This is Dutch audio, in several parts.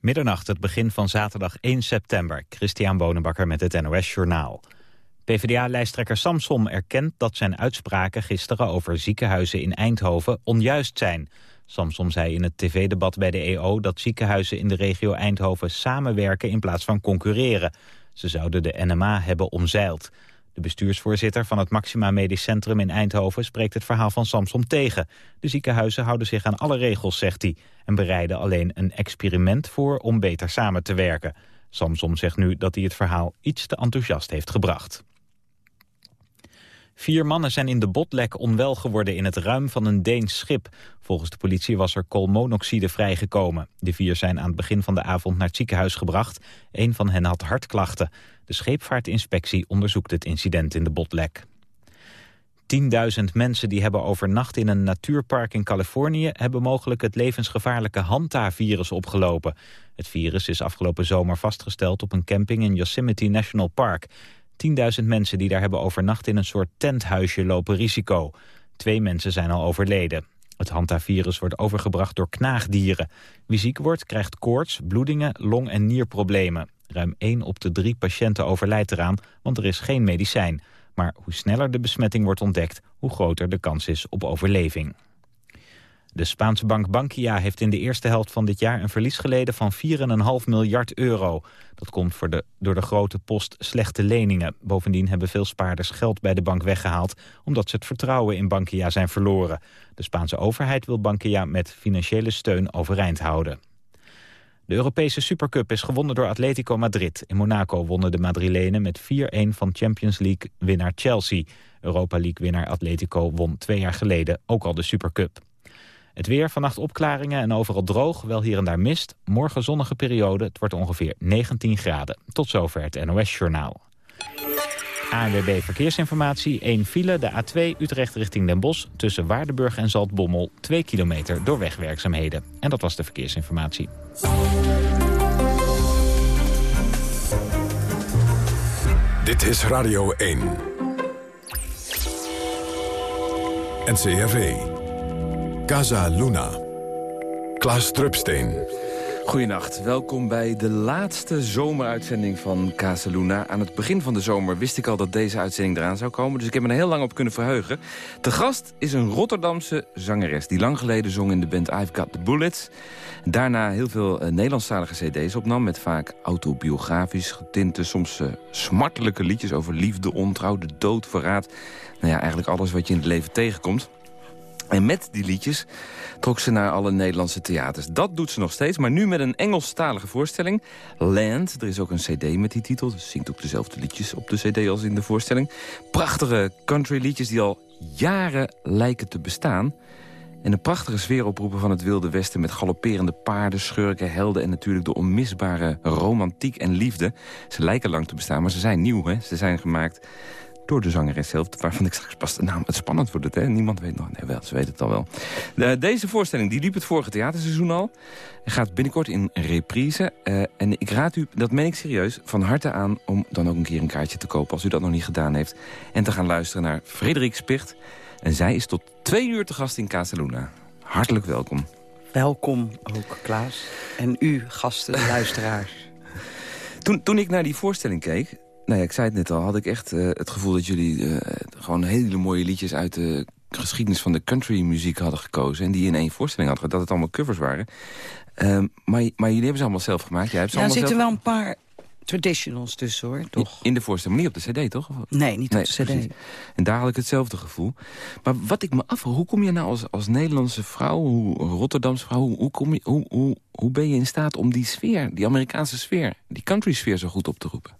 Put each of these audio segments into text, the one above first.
Middernacht, het begin van zaterdag 1 september. Christian Bonenbakker met het NOS Journaal. PvdA-lijsttrekker Samsom erkent dat zijn uitspraken gisteren over ziekenhuizen in Eindhoven onjuist zijn. Samsom zei in het tv-debat bij de EO dat ziekenhuizen in de regio Eindhoven samenwerken in plaats van concurreren. Ze zouden de NMA hebben omzeild. De bestuursvoorzitter van het Maxima Medisch Centrum in Eindhoven spreekt het verhaal van Samsom tegen. De ziekenhuizen houden zich aan alle regels, zegt hij, en bereiden alleen een experiment voor om beter samen te werken. Samsom zegt nu dat hij het verhaal iets te enthousiast heeft gebracht. Vier mannen zijn in de botlek onwel geworden in het ruim van een Deens schip. Volgens de politie was er koolmonoxide vrijgekomen. De vier zijn aan het begin van de avond naar het ziekenhuis gebracht. Een van hen had hartklachten. De scheepvaartinspectie onderzoekt het incident in de botlek. 10.000 mensen die hebben overnacht in een natuurpark in Californië... hebben mogelijk het levensgevaarlijke Hanta-virus opgelopen. Het virus is afgelopen zomer vastgesteld op een camping in Yosemite National Park. 10.000 mensen die daar hebben overnacht in een soort tenthuisje lopen risico. Twee mensen zijn al overleden. Het hantavirus wordt overgebracht door knaagdieren. Wie ziek wordt krijgt koorts, bloedingen, long- en nierproblemen. Ruim 1 op de 3 patiënten overlijdt eraan, want er is geen medicijn. Maar hoe sneller de besmetting wordt ontdekt, hoe groter de kans is op overleving. De Spaanse bank Bankia heeft in de eerste helft van dit jaar een verlies geleden van 4,5 miljard euro. Dat komt voor de, door de grote post slechte leningen. Bovendien hebben veel spaarders geld bij de bank weggehaald omdat ze het vertrouwen in Bankia zijn verloren. De Spaanse overheid wil Bankia met financiële steun overeind houden. De Europese Supercup is gewonnen door Atletico Madrid. In Monaco wonnen de Madrilenen met 4-1 van Champions League-winnaar Chelsea. Europa League-winnaar Atletico won twee jaar geleden ook al de Supercup. Het weer, vannacht opklaringen en overal droog, wel hier en daar mist. Morgen zonnige periode, het wordt ongeveer 19 graden. Tot zover het NOS-journaal. ANWB Verkeersinformatie, 1 file, de A2 Utrecht richting Den Bosch... tussen Waardenburg en Zaltbommel, 2 kilometer door wegwerkzaamheden. En dat was de verkeersinformatie. Dit is Radio 1. NCRV. Casa Luna. Klaas Drupsteen. Goedenacht, welkom bij de laatste zomeruitzending van Casaluna. Aan het begin van de zomer wist ik al dat deze uitzending eraan zou komen... dus ik heb me er heel lang op kunnen verheugen. De gast is een Rotterdamse zangeres... die lang geleden zong in de band I've Got The Bullets. Daarna heel veel uh, Nederlandstalige cd's opnam... met vaak autobiografisch getinte, soms uh, smartelijke liedjes... over liefde, ontrouw, de dood, verraad. Nou ja, eigenlijk alles wat je in het leven tegenkomt. En met die liedjes trok ze naar alle Nederlandse theaters. Dat doet ze nog steeds, maar nu met een Engelstalige voorstelling. Land, er is ook een cd met die titel. Ze zingt ook dezelfde liedjes op de cd als in de voorstelling. Prachtige country liedjes die al jaren lijken te bestaan. En een prachtige sfeer oproepen van het Wilde Westen... met galopperende paarden, schurken, helden... en natuurlijk de onmisbare romantiek en liefde. Ze lijken lang te bestaan, maar ze zijn nieuw. Hè? Ze zijn gemaakt door de zangeres zelf... waarvan ik straks pas de naam het spannend wordt. Het, hè? Niemand weet nog. Nee, wel, ze weten het al wel. De, deze voorstelling die liep het vorige theaterseizoen al. Gaat binnenkort in reprise. Uh, en ik raad u, dat meen ik serieus, van harte aan... om dan ook een keer een kaartje te kopen als u dat nog niet gedaan heeft. En te gaan luisteren naar Frederik Spicht. En zij is tot twee uur te gast in Casaluna. Hartelijk welkom. Welkom ook, Klaas. En u, gasten, luisteraars. Toen, toen ik naar die voorstelling keek, nou ja, ik zei het net al, had ik echt uh, het gevoel dat jullie uh, gewoon hele mooie liedjes uit de geschiedenis van de countrymuziek hadden gekozen. En die in één voorstelling hadden, dat het allemaal covers waren. Uh, maar, maar jullie hebben ze allemaal zelf gemaakt. Jij hebt ze ja, er zitten zelf... wel een paar traditionals tussen, hoor, toch? In de voorstelling, niet op de cd, toch? Nee, niet nee, op de cd. Precies. En daar had ik hetzelfde gevoel. Maar wat ik me afvraag, hoe kom je nou als, als Nederlandse vrouw, hoe, Rotterdamse vrouw... Hoe, hoe, kom je, hoe, hoe, hoe ben je in staat om die sfeer, die Amerikaanse sfeer... die country sfeer zo goed op te roepen?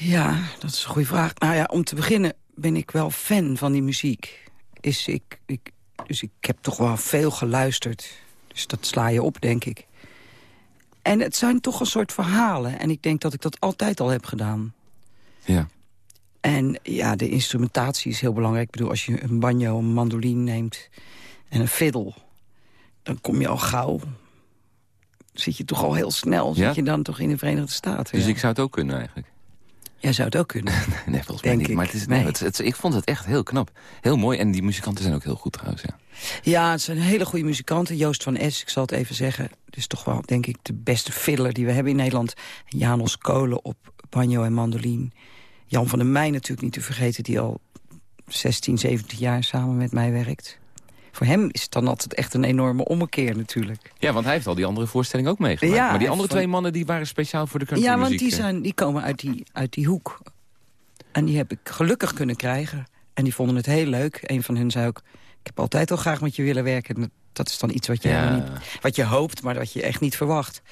Ja, dat is een goede vraag. Nou ja, om te beginnen ben ik wel fan van die muziek. Is ik, ik, dus ik heb toch wel veel geluisterd. Dus dat sla je op, denk ik. En het zijn toch een soort verhalen. En ik denk dat ik dat altijd al heb gedaan. Ja. En ja, de instrumentatie is heel belangrijk. Ik bedoel, als je een banjo, een mandoline neemt en een fiddle... dan kom je al gauw... zit je toch al heel snel. Zit je dan toch in de Verenigde Staten. Dus ja. ik zou het ook kunnen eigenlijk? Jij zou het ook kunnen. nee, volgens mij niet. ik. Maar het is, Nee. het, het- ik vond het echt heel knap. Heel mooi. En die muzikanten zijn ook heel goed trouwens, ja. Ja, het zijn hele goede muzikanten. Joost van Es, ik zal het even zeggen. Het is toch wel, denk ik, de beste fiddler die we hebben in Nederland. Janos Kolen op banjo en mandoline. Jan van der Meij natuurlijk niet te vergeten... die al 16, 17 jaar samen met mij werkt. Voor hem is het dan altijd echt een enorme ommekeer natuurlijk. Ja, want hij heeft al die andere voorstellingen ook meegemaakt. Ja, maar die andere van- twee mannen die waren speciaal voor de Ja, countrymuziek. want die, zijn, die komen uit die, uit die hoek. En die heb ik gelukkig kunnen krijgen. En die vonden het heel leuk. Een van hen zei ook... ik heb altijd al graag met je willen werken. En dat- is dan iets wat je, Ja. niet, wat je hoopt, maar wat je echt niet verwacht.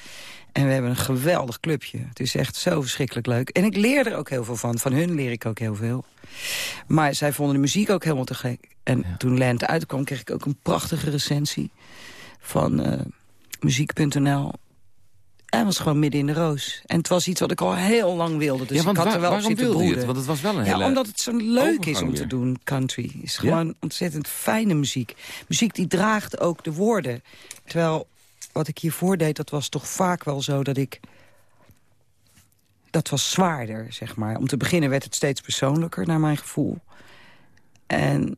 En we hebben een geweldig clubje. Het is echt zo verschrikkelijk leuk. En ik leer er ook heel veel van. Van hun leer ik ook heel veel. Maar zij vonden de muziek ook helemaal te gek. En Ja. toen Lent uitkwam, kreeg ik ook een prachtige recensie... van eh, muziek.nl. En was gewoon midden in de roos. En het was iets wat ik al heel lang wilde. Dus ja, want ik had waar- er wel op zitten het? broeden. Want het was wel een Ja, hele... omdat het zo leuk is om te doen, country. is Ja? gewoon ontzettend fijne muziek. Muziek die draagt ook de woorden. Terwijl wat ik hiervoor deed, dat was toch vaak wel zo dat ik... Dat was zwaarder, zeg maar. Om te beginnen werd het steeds persoonlijker, naar mijn gevoel. En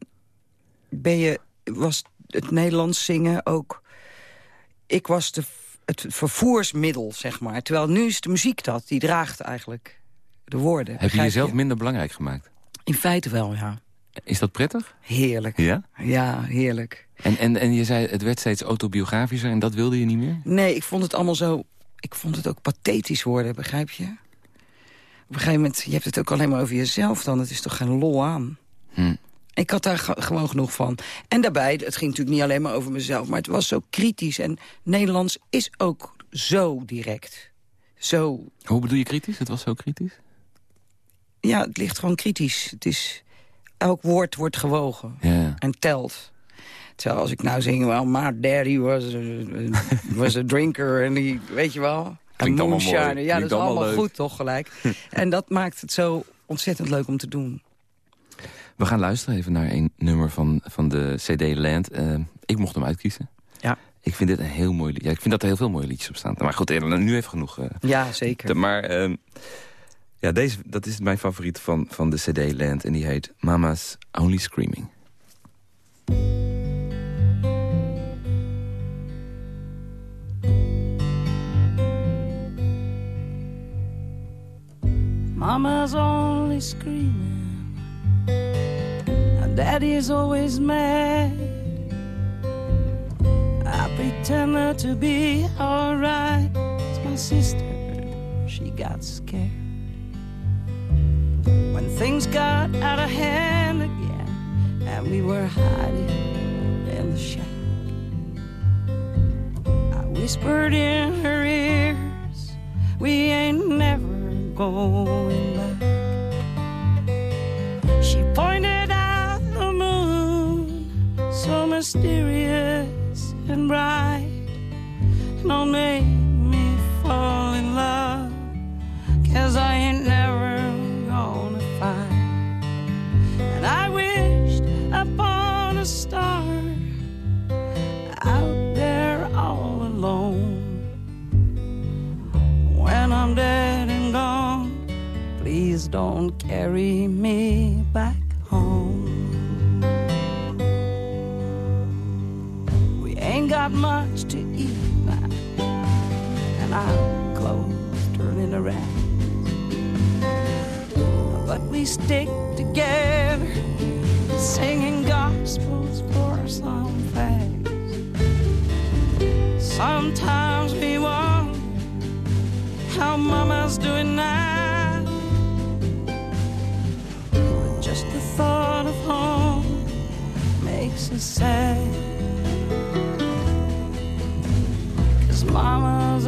ben je, was het Nederlands zingen ook... Ik was de, het vervoersmiddel, zeg maar. Terwijl nu is de muziek dat, die draagt eigenlijk de woorden. Heb je jezelf minder belangrijk gemaakt? In feite wel, ja. Is dat prettig? Heerlijk. Ja. Ja, heerlijk. En, en, en je zei, het werd steeds autobiografischer en dat wilde je niet meer? Nee, ik vond het allemaal zo... Ik vond het ook pathetisch worden, begrijp je? Op een gegeven moment, je hebt het ook alleen maar over jezelf dan. Het is toch geen lol aan? Hm. Ik had daar ge- gewoon genoeg van. En daarbij, het ging natuurlijk niet alleen maar over mezelf... maar het was zo kritisch. En Nederlands is ook zo direct. Zo, Hoe bedoel je kritisch? Het was zo kritisch? ja, het ligt gewoon kritisch. Het is, elk woord wordt gewogen. Ja. en telt. Terwijl als ik nou zing, well, my daddy was a, was a drinker en die, weet je wel, allemaal moonshiner. Ja, dat is allemaal leuk. goed toch gelijk. en dat maakt het zo ontzettend leuk om te doen. We gaan luisteren even naar een nummer van, van de CD Land. Eh, ik mocht hem uitkiezen. Ja. Ik vind dit een heel mooi liedje. Ja, ik vind dat er heel veel mooie liedjes op staan. Maar goed, eh, nu even genoeg. eh, Ja, zeker. maar ehm, ja, deze, dat is mijn favoriet van, van de CD Land. En die heet Mama's Only Screaming. Mama's only screaming, and Daddy's always mad. I pretend not to be alright. It's my sister, she got scared. Things got out of hand again, and we were hiding in the shack. I whispered in her ears, we ain't never going back. She pointed out the moon, so mysterious and bright, and made me don't carry me back home. We ain't got much to eat now, and our clothes turning around. But we stick together, sad. Cause mama's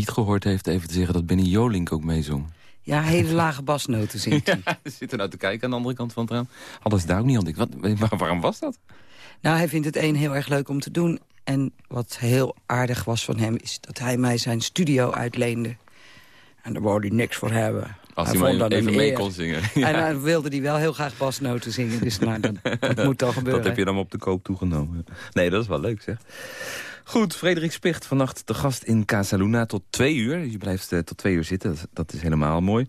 niet gehoord heeft... even te zeggen dat Benny Jolink ook meezong. Ja, hele lage basnoten zingt hij. Ja, zitten nou te kijken aan de andere kant van het raam. Hadden ze daar ook niet ontdekt. Wat, waar- waarom was dat? Nou, hij vindt het een heel erg leuk om te doen. En wat heel aardig was van hem... is dat hij mij zijn studio uitleende. En daar wou hij niks voor hebben. Als hij hij maar even mee kon zingen. En dan wilde hij wel heel graag basnoten zingen. Dus nou, dat, dat moet dan gebeuren. Dat heb je dan op de koop toegenomen. Nee, dat is wel leuk zeg. Goed, Frederik Spicht vannacht de gast in Casa Luna tot twee uur. Je blijft eh, tot twee uur zitten, dat, dat is helemaal mooi.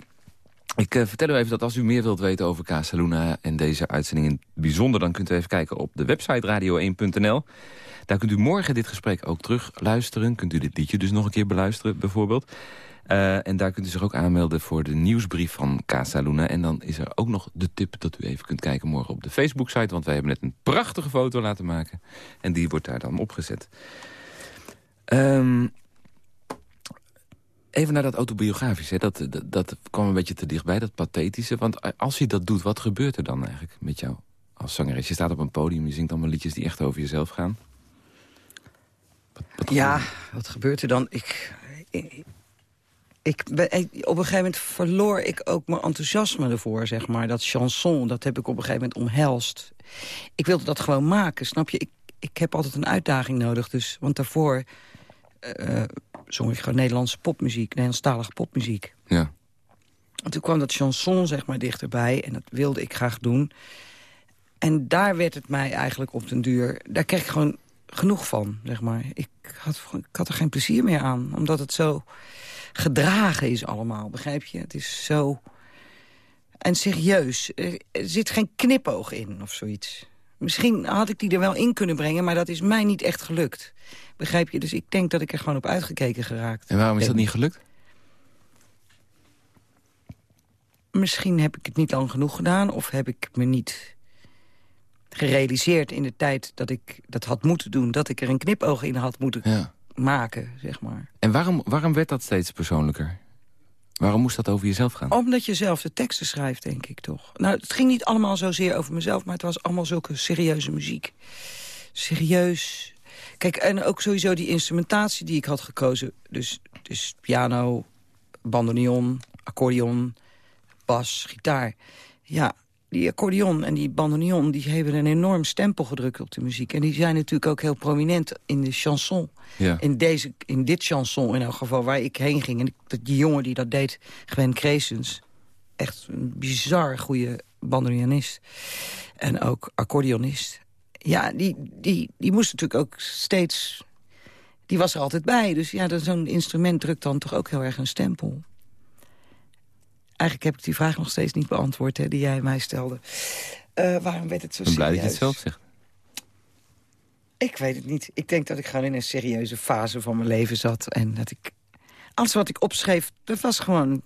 Ik eh, vertel u even dat als u meer wilt weten over Casa Luna... en deze uitzending in het bijzonder... dan kunt u even kijken op de website radio1.nl. Daar kunt u morgen dit gesprek ook terug luisteren. Kunt u dit liedje dus nog een keer beluisteren bijvoorbeeld. Eh, en daar kunt u zich ook aanmelden voor de nieuwsbrief van Casa Luna. En dan is er ook nog de tip dat u even kunt kijken morgen op de Facebook-site. Want wij hebben net een prachtige foto laten maken. En die wordt daar dan opgezet. Ehm, even naar dat autobiografische. Dat, dat, dat kwam een beetje te dichtbij, dat pathetische. Want als je dat doet, wat gebeurt er dan eigenlijk met jou als zangeres? Je staat op een podium, je zingt allemaal liedjes die echt over jezelf gaan. Wat, wat Ja, wat gebeurt er dan? Ik, ik, ik ben, op een gegeven moment verloor ik ook mijn enthousiasme ervoor, zeg maar. Dat chanson, dat heb ik op een gegeven moment omhelst. Ik wilde dat gewoon maken, snap je? Ik, ik heb altijd een uitdaging nodig, dus, want daarvoor eh, zong ik gewoon Nederlandse popmuziek, Nederlandstalige popmuziek. Ja. En toen kwam dat chanson zeg maar dichterbij en dat wilde ik graag doen. En daar werd het mij eigenlijk op den duur... daar kreeg ik gewoon genoeg van, zeg maar. Ik had, ik had er geen plezier meer aan, omdat het zo gedragen is allemaal, begrijp je? Het is zo... En serieus, er zit geen knipoog in of zoiets. Misschien had ik die er wel in kunnen brengen, maar dat is mij niet echt gelukt. Begrijp je? Dus ik denk dat ik er gewoon op uitgekeken geraakt. En waarom is dat niet gelukt? Misschien heb ik het niet lang genoeg gedaan... of heb ik me niet gerealiseerd in de tijd dat ik dat had moeten doen... dat ik er een knipoog in had moeten Ja. Maken, zeg maar. En waarom, waarom werd dat steeds persoonlijker? Waarom moest dat over jezelf gaan? Omdat je zelf de teksten schrijft, denk ik toch. Nou, het ging niet allemaal zozeer over mezelf... maar het was allemaal zulke serieuze muziek. Serieus. Kijk, en ook sowieso die instrumentatie die ik had gekozen. Dus, dus piano, bandoneon, accordeon, bas, gitaar. Ja, die accordeon en die bandoneon... die hebben een enorm stempel gedrukt op de muziek. En die zijn natuurlijk ook heel prominent in de chanson. Ja. In, deze, in dit chanson in elk geval, waar ik heen ging. En die jongen die dat deed, Gwen Creesens... echt een bizar goede bandoneonist. En ook accordeonist. Ja, die, die, die moest natuurlijk ook steeds... Die was er altijd bij. Dus ja, zo'n instrument drukt dan toch ook heel erg een stempel. Eigenlijk heb ik die vraag nog steeds niet beantwoord, hè, die jij mij stelde. Eh, waarom werd het zo Ik ben blij dat je het serieus? zelf zegt. Ik weet het niet. Ik denk dat ik gewoon in een serieuze fase van mijn leven zat. En dat ik... Alles wat ik opschreef, dat was gewoon...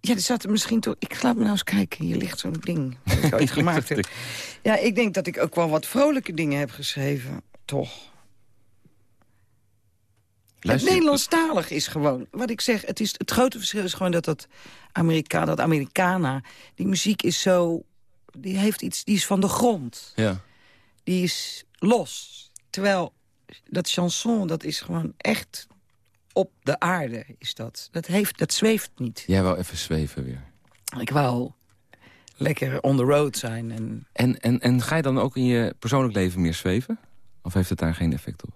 Ja, er zat er misschien toch... Ik laat me nou eens kijken. Hier ligt zo'n ding dat ik ooit gemaakt heb. Ja, ik denk dat ik ook wel wat vrolijke dingen heb geschreven. Toch. Luister- Het Nederlandstalig is gewoon, wat ik zeg, het, is, het grote verschil is gewoon dat dat, Amerika, dat Americana, die muziek is zo, die heeft iets, die is van de grond. Ja. Die is los. Terwijl dat chanson, dat is gewoon echt op de aarde, is dat. Dat, heeft, dat zweeft niet. Jij wou even zweven weer. Ik wou lekker on the road zijn. En En, en, en ga je dan ook in je persoonlijk leven meer zweven? Of heeft het daar geen effect op?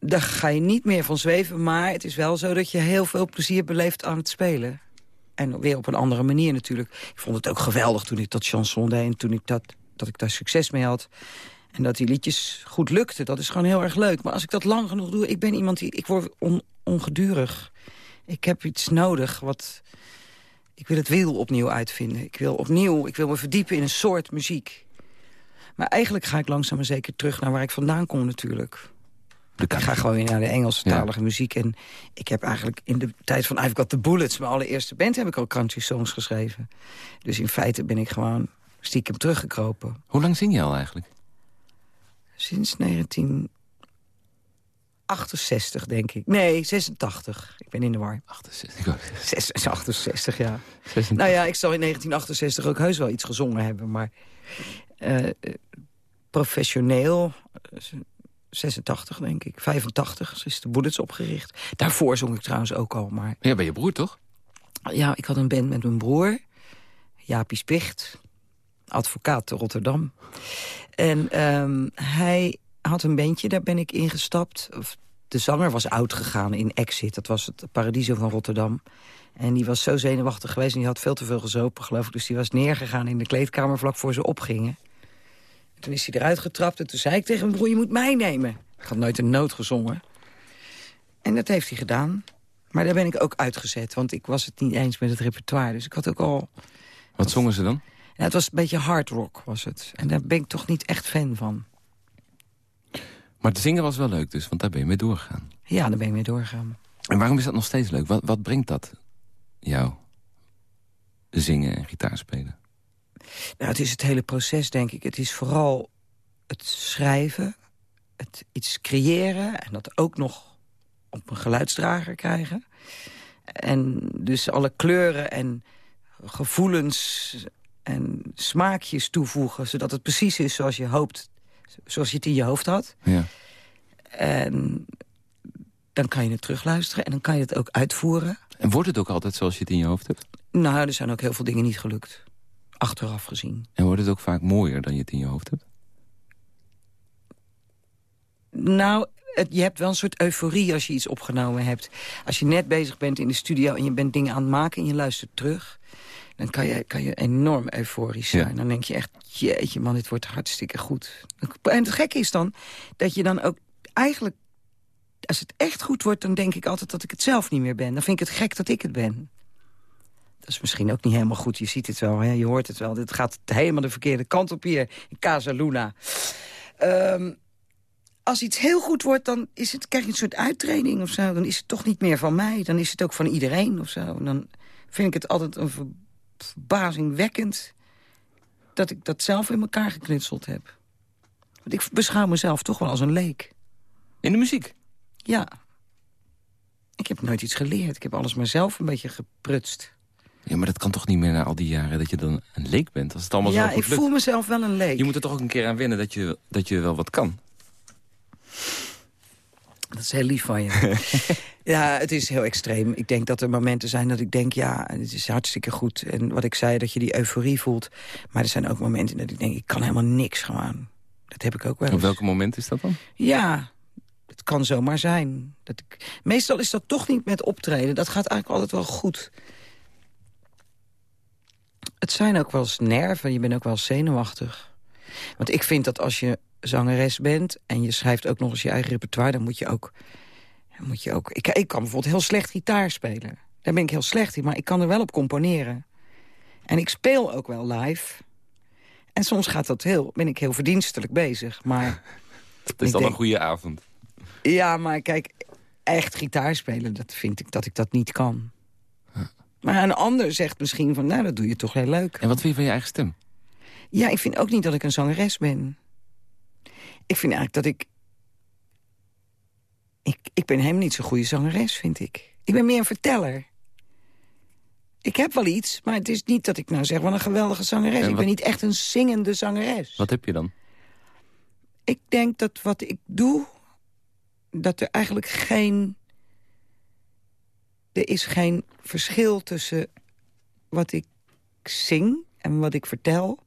Daar ga je niet meer van zweven. Maar het is wel zo dat je heel veel plezier beleeft aan het spelen. En weer op een andere manier natuurlijk. Ik vond het ook geweldig toen ik dat chanson deed... en toen ik dat, dat ik daar succes mee had. En dat die liedjes goed lukten. Dat is gewoon heel erg leuk. Maar als ik dat lang genoeg doe... Ik ben iemand die... Ik word on, ongedurig. Ik heb iets nodig wat... Ik wil het wiel opnieuw uitvinden. Ik wil opnieuw... Ik wil me verdiepen in een soort muziek. Maar eigenlijk ga ik langzaam maar zeker terug naar waar ik vandaan kom natuurlijk. Ik ga gewoon weer naar de Engelstalige muziek. En ik heb eigenlijk in de tijd van I've Got The Bullets... mijn allereerste band, heb ik al country songs geschreven. Dus in feite ben ik gewoon stiekem teruggekropen. Hoe lang zing je al eigenlijk? Sinds 1968, denk ik. Nee, 86. Ik ben in de war. 68. Zes- 68, ja. 86. Nou ja, ik zal in 1968 ook heus wel iets gezongen hebben. Maar eh, eh, professioneel, eh, 86 denk ik. 85 is de Bullets opgericht. Daarvoor zong ik trouwens ook al. Maar Ja, bij je broer toch? ja, ik had een band met mijn broer. Jaapie Spicht. Advocaat te Rotterdam. En ehm, hij had een bandje, daar ben ik ingestapt. De zanger was oud gegaan in Exit. Dat was het Paradiso van Rotterdam. En die was zo zenuwachtig geweest en die had veel te veel gezopen, geloof ik. Dus die was neergegaan in de kleedkamer vlak voor ze opgingen. En toen is hij eruit getrapt en toen zei ik tegen mijn broer... je moet mij nemen. Ik had nooit een noot gezongen. En dat heeft hij gedaan. Maar daar ben ik ook uitgezet, want ik was het niet eens met het repertoire. Dus ik had ook al... Wat zongen ze dan? Ja, het was een beetje hard rock, was het. En daar ben ik toch niet echt fan van. Maar te zingen was wel leuk dus, want daar ben je mee doorgegaan. Ja, daar ben ik mee doorgegaan. En waarom is dat nog steeds leuk? Wat, wat brengt dat jou? Zingen en gitaar spelen? Nou, het is het hele proces, denk ik. Het is vooral het schrijven, het iets creëren... en dat ook nog op een geluidsdrager krijgen. En dus alle kleuren en gevoelens en smaakjes toevoegen... zodat het precies is zoals je hoopt, zoals je het in je hoofd had. Ja. En dan kan je het terugluisteren en dan kan je het ook uitvoeren. En wordt het ook altijd zoals je het in je hoofd hebt? Nou, er zijn ook heel veel dingen niet gelukt. Achteraf gezien. En wordt het ook vaak mooier dan je het in je hoofd hebt? Nou, het- je hebt wel een soort euforie als je iets opgenomen hebt. Als je net bezig bent in de studio en je bent dingen aan het maken... en je luistert terug, dan kan je, kan je enorm euforisch zijn. Ja. Dan denk je echt, jeetje man, dit wordt hartstikke goed. En het gekke is dan dat je dan ook eigenlijk... als het echt goed wordt, dan denk ik altijd dat ik het zelf niet meer ben. Dan vind ik het gek dat ik het ben. Dat is misschien ook niet helemaal goed. Je ziet het wel, hè? je hoort het wel. Dit gaat helemaal de verkeerde kant op hier in Casa Luna. Ehm, als iets heel goed wordt, dan is het, krijg je een soort uittraining of zo. Dan is het toch niet meer van mij. Dan is het ook van iedereen of zo. En dan vind ik het altijd een ver- verbazingwekkend... dat ik dat zelf in elkaar geknutseld heb. Want ik beschouw mezelf toch wel als een leek. In de muziek? Ja. Ik heb nooit iets geleerd. Ik heb alles maar zelf een beetje geprutst. Ja, maar dat kan toch niet meer na al die jaren dat je dan een leek bent? Als het allemaal ja, zo goed ik lukt. voel mezelf wel een leek. Je moet er toch ook een keer aan wennen dat je, dat je wel wat kan. Dat is heel lief van je. ja, het is heel extreem. Ik denk dat er momenten zijn dat ik denk, ja, het is hartstikke goed. En wat ik zei, dat je die euforie voelt. Maar er zijn ook momenten dat ik denk, ik kan helemaal niks gewoon. Dat heb ik ook wel Op welk moment is dat dan? Ja, het kan zomaar zijn. Dat ik... Meestal is dat toch niet met optreden. Dat gaat eigenlijk altijd wel goed. Het zijn ook wel eens nerven. Je bent ook wel zenuwachtig. Want ik vind dat als je zangeres bent... en je schrijft ook nog eens je eigen repertoire... dan moet je ook... Dan moet je ook ik, ik kan bijvoorbeeld heel slecht gitaar spelen. Daar ben ik heel slecht in, maar ik kan er wel op componeren. En ik speel ook wel live. En soms gaat dat heel, ben ik heel verdienstelijk bezig. Maar Het is dan denk- een goede avond. ja, maar kijk, echt gitaar spelen, dat vind ik dat ik dat niet kan. Maar een ander zegt misschien van, nou, dat doe je toch heel leuk. En wat vind je van je eigen stem? Ja, ik vind ook niet dat ik een zangeres ben. Ik vind eigenlijk dat ik... Ik, ik ben helemaal niet zo'n goede zangeres, vind ik. Ik ben meer een verteller. Ik heb wel iets, maar het is niet dat ik nou zeg... wat een geweldige zangeres. Ik ben niet echt een zingende zangeres. Wat heb je dan? Ik denk dat wat ik doe, dat er eigenlijk geen... Er is geen verschil tussen wat ik zing en wat ik vertel...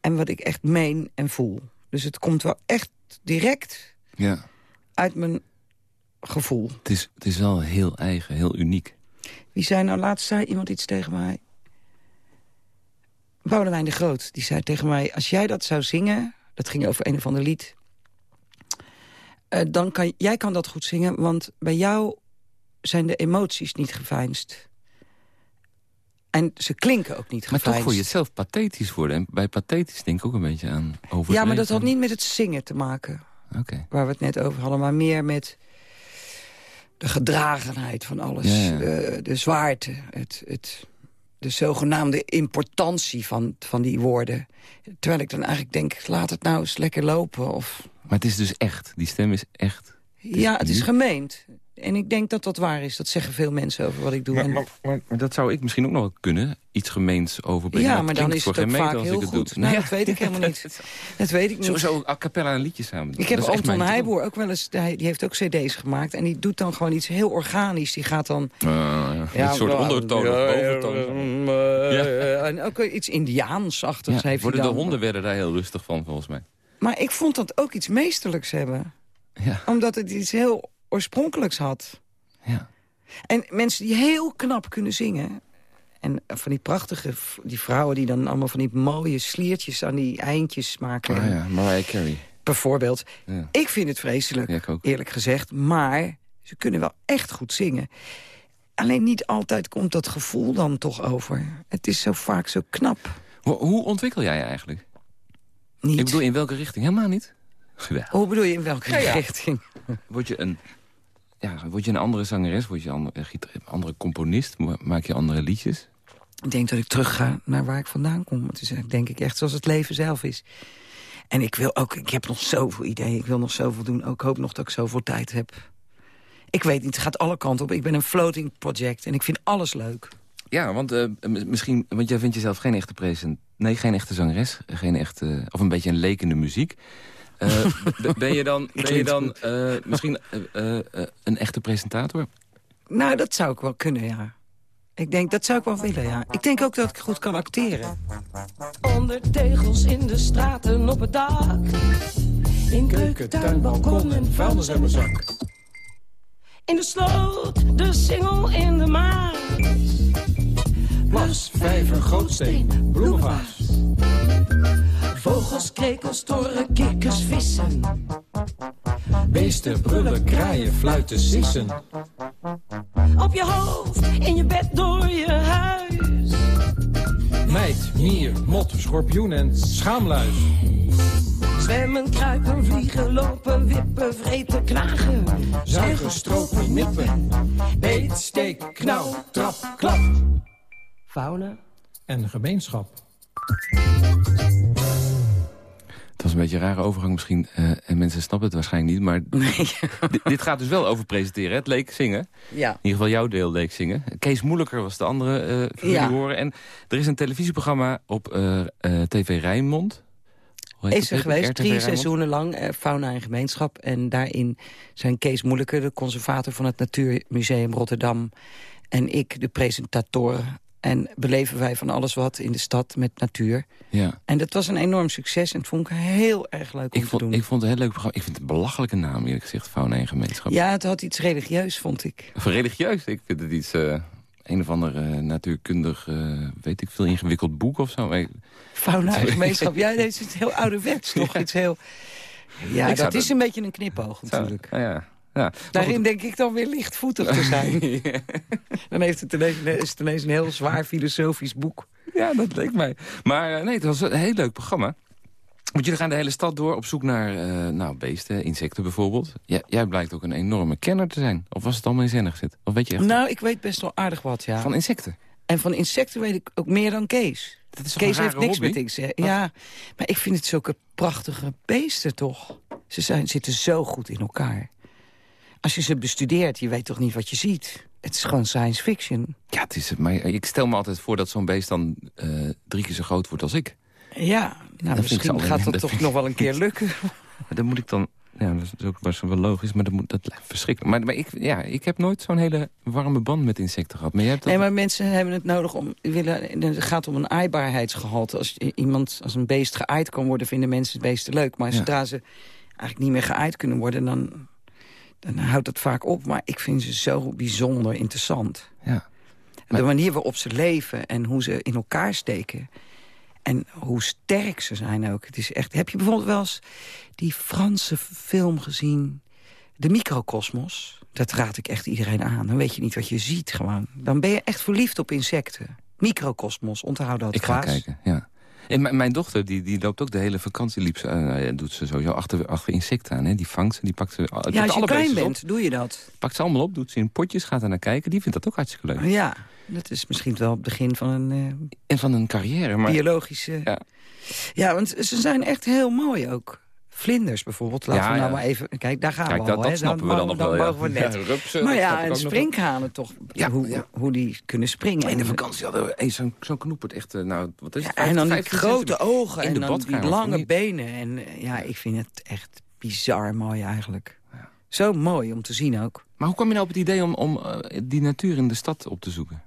en wat ik echt meen en voel. Dus het komt wel echt direct Ja. uit mijn gevoel. Het is, het is wel heel eigen, heel uniek. Wie zei nou laatst zei iemand iets tegen mij? Boudewijn de Groot, die zei tegen mij... als jij dat zou zingen, dat ging over een of ander lied... eh, dan kan jij kan dat goed zingen, want bij jou zijn de emoties niet geveinsd. En ze klinken ook niet Maar geveinsd. toch voel je het zelf pathetisch worden. En bij pathetisch denk ik ook een beetje aan overleven. ja, maar dat had niet met het zingen te maken. Oké. waar we het net over hadden, maar meer met de gedragenheid van alles. Ja, ja. De, de zwaarte, het, het, de zogenaamde importantie van, van die woorden. Terwijl ik dan eigenlijk denk, laat het nou eens lekker lopen. Of, Maar het is dus echt. Die stem is echt. ja, het is gemeend. En ik denk dat dat waar is. Dat zeggen veel mensen over wat ik doe. Maar, En- maar, maar- maar dat zou ik misschien ook nog wel kunnen. Iets gemeens overbrengen. ja, Dat maar dan is het ook vaak heel goed. Nou, Ja. dat weet ik helemaal niet. Dat weet ik niet. Sowieso a cappella een liedje samen doen. Ik heb Anton. Heijboer ook wel eens... hij- Die heeft ook cd's gemaakt. En die doet dan gewoon iets heel organisch. Die gaat dan... Ah, ja. een soort ondertoon of boventoon. Ja. En ook iets Indiaansachtigs Ja, heeft hij worden de honden werden daar heel rustig van, volgens mij. Maar ik vond dat ook iets meesterlijks hebben. Ja, Omdat het iets heel oorspronkelijks had. ja. En mensen die heel knap kunnen zingen... en van die prachtige, die vrouwen die dan allemaal van die mooie sliertjes aan die eindjes maken. Ah, ja, Mariah Carey. Bijvoorbeeld. Ja. Ik vind het vreselijk, Ja, ik ook. eerlijk gezegd. Maar ze kunnen wel echt goed zingen. Alleen niet altijd komt dat gevoel dan toch over. Het is zo vaak zo knap. Hoe, hoe ontwikkel jij je eigenlijk? Niet. Ik bedoel, in welke richting? Helemaal niet. Geweldig. Hoe bedoel je, in welke ja. richting? Word je een, ja, word je een andere zangeres? Word je een andere, gita- andere componist? Ma- Maak je andere liedjes? Ik denk dat ik terug ga naar waar ik vandaan kom. Het is eigenlijk, denk ik echt zoals het leven zelf is. En ik wil ook, ik heb nog zoveel ideeën. Ik wil nog zoveel doen. Ook hoop nog dat ik zoveel tijd heb. Ik weet niet, het gaat alle kanten op. Ik ben een floating project en ik vind alles leuk. Ja, want eh, misschien, want jij vindt jezelf geen echte present, nee, geen echte zangeres, geen echte, of een beetje een lekende muziek. Eh, ben je dan, ben je dan eh, misschien eh, een echte presentator? Nou, dat zou ik wel kunnen, ja. Ik denk, dat zou ik wel willen, ja. Ik denk ook dat ik goed kan acteren. Onder tegels in de straten op het dak. In keuken, tuin, balkon en vuilniszak. In de sloot, de singel in de maat. Plas, vijver, gootsteen, bloemenvaas. Vogels, krekels, torren, kikkers, vissen. Beesten, brullen, kraaien, fluiten, sissen. Op je hoofd, in je bed, door je huis. Meid, mier, mot, schorpioen en schaamluis. Zwemmen, kruipen, vliegen, lopen, wippen, vreten, knagen. Zuigen, stropen, nippen. Beet, steek, knauw, trap, klap. Fauna. En gemeenschap. Het was een beetje een rare overgang misschien, eh, en mensen snappen het waarschijnlijk niet, maar Nee. dit, gaat dus wel over presenteren, hè? het leek zingen. ja. In ieder geval jouw deel leek zingen. Kees Moeilijker was de andere, voor Ja. jullie horen. En er is een televisieprogramma op eh, TV Rijnmond. Hoe heet Is er geweest, RTV drie Rijnmond? seizoenen lang, fauna en gemeenschap. En daarin zijn Kees Moeilijker, de conservator van het Natuurmuseum Rotterdam... en ik, de presentator. En beleven wij van alles wat in de stad met natuur. Ja. En dat was een enorm succes en het vond ik heel erg leuk om Ik te vond, doen. ik vond het een heel leuk programma. Ik vind het een belachelijke naam, eerlijk gezegd, Fauna en Gemeenschap. Ja, het had iets religieus, vond ik. Of religieus, ik vind het iets... eh, een of ander eh, natuurkundig, eh, weet ik veel, ingewikkeld boek of zo. Fauna en gemeenschap, ja, dit is heel ouderwets, toch? Iets heel... Ja, Ik dat is een beetje een knipoog natuurlijk. Nou ja, ja. Daarin denk ik dan weer lichtvoetig te zijn. Dan heeft het ineens, is het ineens een heel zwaar filosofisch boek. Ja, dat leek mij. Maar eh, nee, het was een heel leuk programma. Want jullie gaan de hele stad door op zoek naar eh, nou, beesten, insecten bijvoorbeeld. Jij blijkt ook een enorme kenner te zijn. Of was het allemaal in zennig zit? Of weet je echt Nou, ik weet best wel aardig wat, ja. van insecten? En van insecten weet ik ook meer dan Kees. Dat is Kees heeft niks hobby? met insecten. Ja, maar ik vind het zulke prachtige beesten toch. Ze zijn, zitten zo goed in elkaar. Als je ze bestudeert, je weet toch niet wat je ziet. Het is gewoon science fiction. Ja, het is, maar ik stel me altijd voor dat zo'n beest dan eh, drie keer zo groot wordt als ik. Ja, nou, ik misschien gaat dat, dat toch ik- nog wel een keer lukken. Dan moet ik dan... Ja, dat is ook best wel logisch, maar dat, moet, dat lijkt verschrikkelijk. Maar, maar ik, ja, ik heb nooit zo'n hele warme band met insecten gehad. Maar jij hebt dat... Nee, maar mensen hebben het nodig om... Willen, het gaat om een aaibaarheidsgehalte. Als iemand, als een beest geaaid kan worden, vinden mensen het beesten leuk. Maar Ja. zodra ze eigenlijk niet meer geaaid kunnen worden, dan, dan houdt het vaak op. Maar ik vind ze zo bijzonder interessant. Ja. De manier waarop ze leven en hoe ze in elkaar steken. En hoe sterk ze zijn ook. Het is echt, heb je bijvoorbeeld wel eens die Franse film gezien... De microcosmos? Dat raad ik echt iedereen aan. Dan weet je niet wat je ziet gewoon. Dan ben je echt verliefd op insecten. Microcosmos, onthoud dat. Ik ga Klaas. kijken, ja. En mijn- dochter die, die loopt ook de hele vakantie. Liep ze, eh, doet ze sowieso achter, achter insecten aan. Hè? Die vangt ze, die pakt ze. Ja, als je klein bent, doe je dat. Pakt ze allemaal op, doet ze in potjes, gaat er naar kijken. Die vindt dat ook hartstikke leuk. Ja, dat is misschien wel het begin van een eh, En van een carrière. Maar biologische... Ja. Ja. want ze zijn echt heel mooi ook. Vlinders bijvoorbeeld, laten Ja, we nou ja. maar even... Kijk, daar gaan kijk, we dat, al, dat snappen we dan nog mogen- wel. mogen we net. Ja, rupsen, maar ja, en sprinkhanen toch, Ja, hoe, ja. hoe die kunnen springen. In de vakantie hadden we eens zo'n zo'n knoepert. Echt, eh, nou, wat is Ja, het? en dan die 15 grote ogen en dan die lange benen. En eh, ja, ik vind het echt bizar mooi eigenlijk. Zo mooi om te zien ook. Maar hoe kwam je nou op het idee om, om eh, die natuur in de stad op te zoeken?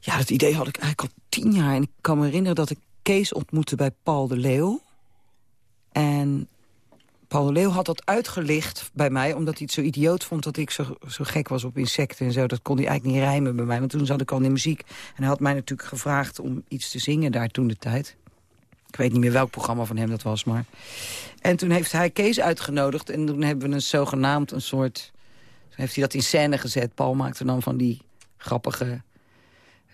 Ja, dat idee had ik eigenlijk al tien jaar. En ik kan me herinneren dat ik Kees ontmoette bij Paul de Leeuw. En Paul Leeuw had dat uitgelicht bij mij... omdat hij het zo idioot vond dat ik zo, zo gek was op insecten en zo. Dat kon hij eigenlijk niet rijmen bij mij, want toen zat ik al in muziek. En hij had mij natuurlijk gevraagd om iets te zingen daar toen de tijd. Ik weet niet meer welk programma van hem dat was, maar... En toen heeft hij Kees uitgenodigd en toen hebben we een zogenaamd een soort... Toen heeft hij dat in scène gezet. Paul maakte dan van die grappige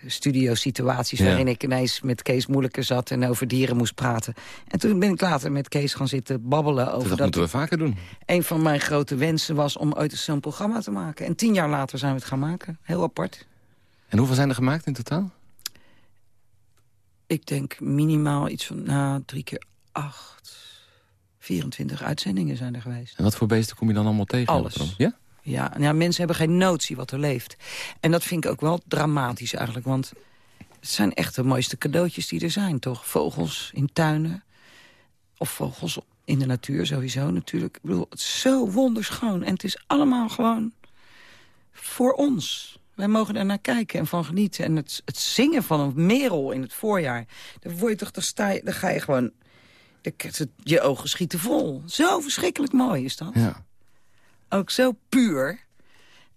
studio-situaties... Ja. waarin ik ineens met Kees moeilijker zat en over dieren moest praten. En toen ben ik later met Kees gaan zitten babbelen Dat, over dat... moeten we vaker doen. een van mijn grote wensen was om ooit zo'n programma te maken. En tien jaar later zijn we het gaan maken. Heel apart. En hoeveel zijn er gemaakt in totaal? Ik denk minimaal iets van nou, drie keer acht... 24 uitzendingen zijn er geweest. En wat voor beesten kom je dan allemaal tegen? Alles. Ja? Ja, ja, mensen hebben geen notie wat er leeft. En dat vind ik ook wel dramatisch eigenlijk. Want het zijn echt de mooiste cadeautjes die er zijn, toch? Vogels in tuinen. Of vogels in de natuur sowieso natuurlijk. Ik bedoel, het is zo wonderschoon. En het is allemaal gewoon voor ons. Wij mogen daar naar kijken en van genieten. En het, het zingen van een merel in het voorjaar. Dan, word je toch, dan, ga je gewoon... Je ogen schieten vol. Zo verschrikkelijk mooi is dat Ja. Ook zo puur.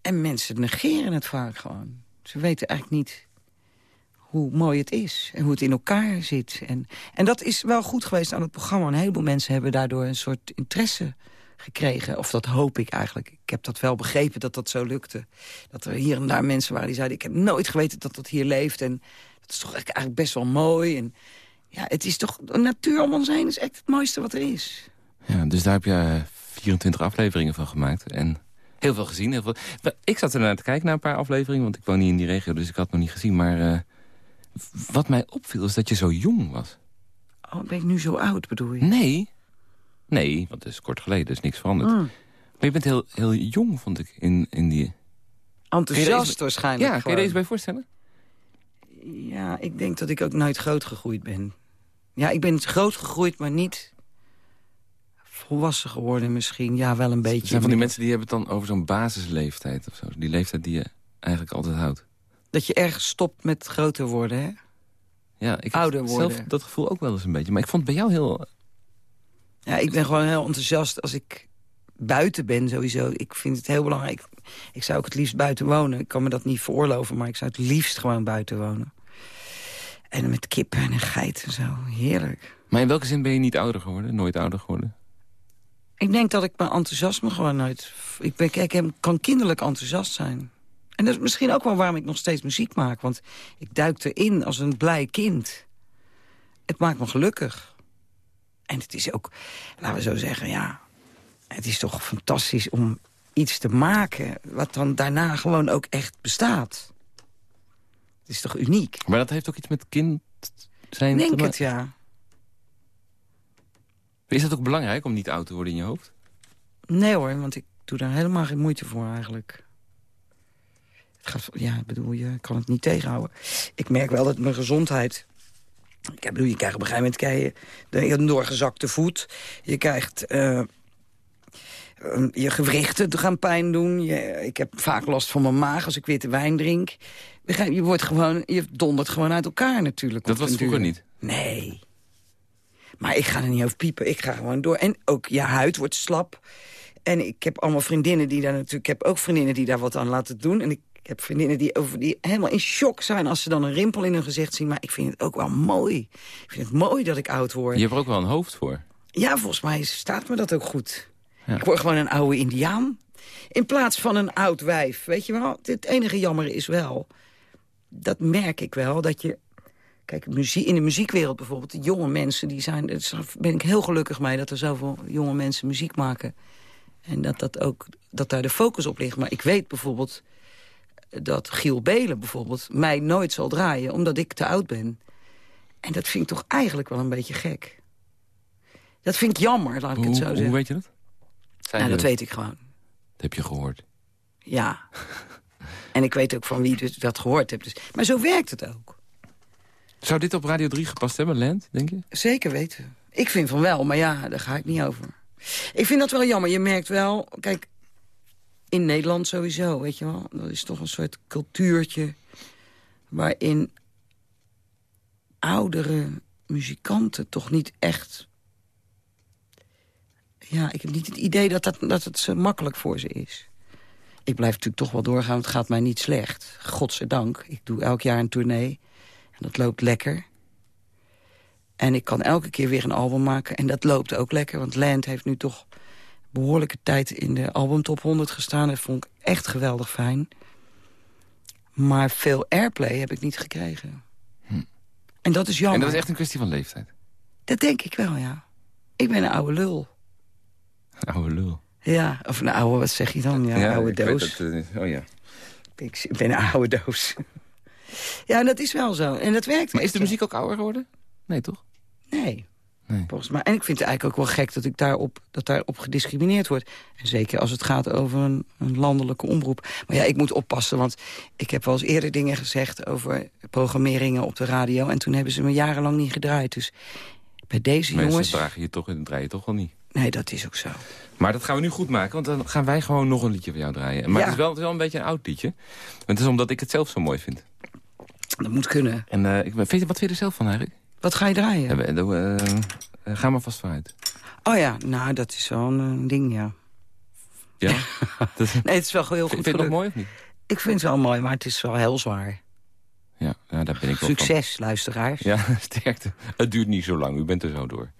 En mensen negeren het vaak gewoon. Ze weten eigenlijk niet hoe mooi het is en hoe het in elkaar zit. En, en dat is wel goed geweest aan het programma. Een heleboel mensen hebben daardoor een soort interesse gekregen. Of dat hoop ik eigenlijk. Ik heb dat wel begrepen dat dat zo lukte. Dat er hier en daar mensen waren die zeiden... ik heb nooit geweten dat dat hier leeft. En dat is toch eigenlijk best wel mooi. En ja, het is toch... De natuur om ons heen is echt het mooiste wat er is. ja, dus daar heb je eh, 24 afleveringen van gemaakt. En heel veel gezien. Heel veel... Ik zat er naar te kijken naar een paar afleveringen. Want ik woon niet in die regio, dus ik had het nog niet gezien. Maar eh, wat mij opviel is dat je zo jong was. Oh, ben ik nu zo oud, bedoel je? Nee. Nee, want het is kort geleden, dus niks veranderd. Mm. Maar je bent heel, heel jong, vond ik, in, in die... Enthousiast waarschijnlijk. Ja, kun je gewoon. eens bij voorstellen? Ja, ik denk dat ik ook nooit groot gegroeid ben. Ja, ik ben groot gegroeid, maar niet volwassen geworden misschien. Ja, wel een beetje. zijn van die mensen die hebben het dan over zo'n basisleeftijd of zo. Die leeftijd die je eigenlijk altijd houdt. Dat je ergens stopt met groter worden, hè? Ja, ik Ouder heb zelf worden. dat gevoel ook wel eens een beetje. Maar ik vond het bij jou heel... Ja, ik ben gewoon heel enthousiast als ik buiten ben sowieso. Ik vind het heel belangrijk. Ik zou ook het liefst buiten wonen. Ik kan me dat niet veroorloven, maar ik zou het liefst gewoon buiten wonen. En met kippen en een geit en zo. Heerlijk. Maar in welke zin ben je niet ouder geworden? Nooit ouder geworden? Ik denk dat ik mijn enthousiasme gewoon nooit... Ik ben, kijk, ik kan kinderlijk enthousiast zijn. En dat is misschien ook wel waarom ik nog steeds muziek maak. Want ik duik erin als een blij kind. Het maakt me gelukkig. En het is ook, laten we zo zeggen, ja... Het is toch fantastisch om iets te maken... wat dan daarna gewoon ook echt bestaat. Het is toch uniek? Maar dat heeft ook iets met kind zijn Ik te denk het, ja. Is dat ook belangrijk om niet oud te worden in je hoofd? Nee hoor, want ik doe daar helemaal geen moeite voor eigenlijk. Het gaat, ja, ik bedoel, je kan het niet tegenhouden. Ik merk wel dat mijn gezondheid... Ik bedoel, je krijgt op een gegeven moment krijg je de- een doorgezakte voet. Je krijgt... eh, eh, je gewrichten gaan pijn doen. Je, ik heb vaak last van mijn maag als ik witte wijn drink. Je, wordt gewoon, je dondert gewoon uit elkaar natuurlijk. Dat was vroeger niet. Nee. Maar ik ga er niet over piepen. Ik ga gewoon door. En ook je huid wordt slap. En ik heb allemaal vriendinnen die daar natuurlijk... Ik heb ook vriendinnen die daar wat aan laten doen. En ik heb vriendinnen die, over, die helemaal in shock zijn... als ze dan een rimpel in hun gezicht zien. Maar ik vind het ook wel mooi. Ik vind het mooi dat ik oud word. Je hebt er ook wel een hoofd voor. Ja, volgens mij staat me dat ook goed. Ja. Ik word gewoon een oude indiaan. In plaats van een oud wijf. Weet je wel, het enige jammer is wel... dat merk ik wel, dat je... Kijk, muziek, in de muziekwereld bijvoorbeeld, de jonge mensen, die zijn, daar ben ik heel gelukkig mee dat er zoveel jonge mensen muziek maken. En dat, dat, ook, dat daar de focus op ligt. Maar ik weet bijvoorbeeld dat Giel Belen bijvoorbeeld mij nooit zal draaien, omdat ik te oud ben. En dat vind ik toch eigenlijk wel een beetje gek. Dat vind ik jammer, laat ik het zo zeggen. Hoe weet je dat? nou, dat weet ik gewoon. Dat heb je gehoord. Ja. en ik weet ook van wie dus dat gehoord hebt. Dus, maar zo werkt het ook. Zou dit op Radio 3 gepast hebben, Lent, denk je? Zeker weten. Ik vind van wel, maar ja, daar ga ik niet over. Ik vind dat wel jammer. Je merkt wel, kijk, in Nederland sowieso, weet je wel. Dat is toch een soort cultuurtje waarin oudere muzikanten toch niet echt... Ja, ik heb niet het idee dat, dat, dat het zo makkelijk voor ze is. Ik blijf natuurlijk toch wel doorgaan, het gaat mij niet slecht. Godzijdank. Ik doe elk jaar een tournee. En dat loopt lekker. En ik kan elke keer weer een album maken. En dat loopt ook lekker, want Land heeft nu toch behoorlijke tijd in de albumtop 100 gestaan. Dat vond ik echt geweldig fijn. Maar veel airplay heb ik niet gekregen. Hm. En dat is jammer. En dat is echt een kwestie van leeftijd? Dat denk ik wel, ja. Ik ben een oude lul. Een oude lul? Ja, of een oude, wat zeg je dan? Ja, een oude doos. Dat, uh, oh ja. Ik ben een oude doos. Ja, dat is wel zo. En dat werkt. Maar is de muziek ook ouder geworden? Nee, toch? Nee. nee. Volgens mij. En ik vind het eigenlijk ook wel gek dat, ik daarop, dat daarop gediscrimineerd wordt. En zeker als het gaat over een, een landelijke omroep. Maar ja, ik moet oppassen, want ik heb wel eens eerder dingen gezegd... over programmeringen op de radio. En toen hebben ze me jarenlang niet gedraaid. Dus bij deze Mensen jongens... dragen je toch in draai je toch wel niet. Nee, dat is ook zo. Maar dat gaan we nu goed maken, want dan gaan wij gewoon nog een liedje van jou draaien. Maar het, is wel, het is wel een beetje een oud liedje. Het is omdat ik het zelf zo mooi vind. Dat moet kunnen. En uh, ik, vind, wat vind je er zelf van eigenlijk? Wat ga je draaien? Uh, ga maar vast vooruit. Oh ja, nou, dat is wel een ding, ja. Ja? nee, het is wel heel goed Vind je het nog mooi of niet? Ik vind het wel mooi, maar het is wel heel zwaar. Ja, ja daar ben ik wel Succes, luisteraars. Ja, sterkte. Het duurt niet zo lang, u bent er zo door.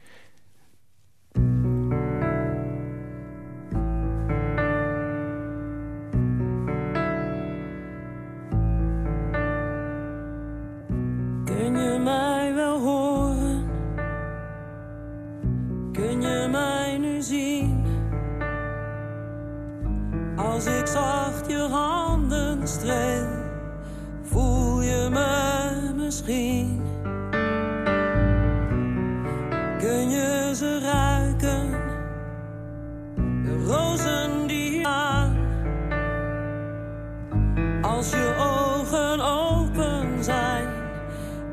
Als ik zacht je handen streel, voel je me misschien? Kun je ze ruiken? De rozen die aan. Als je ogen open zijn,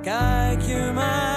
kijk je mij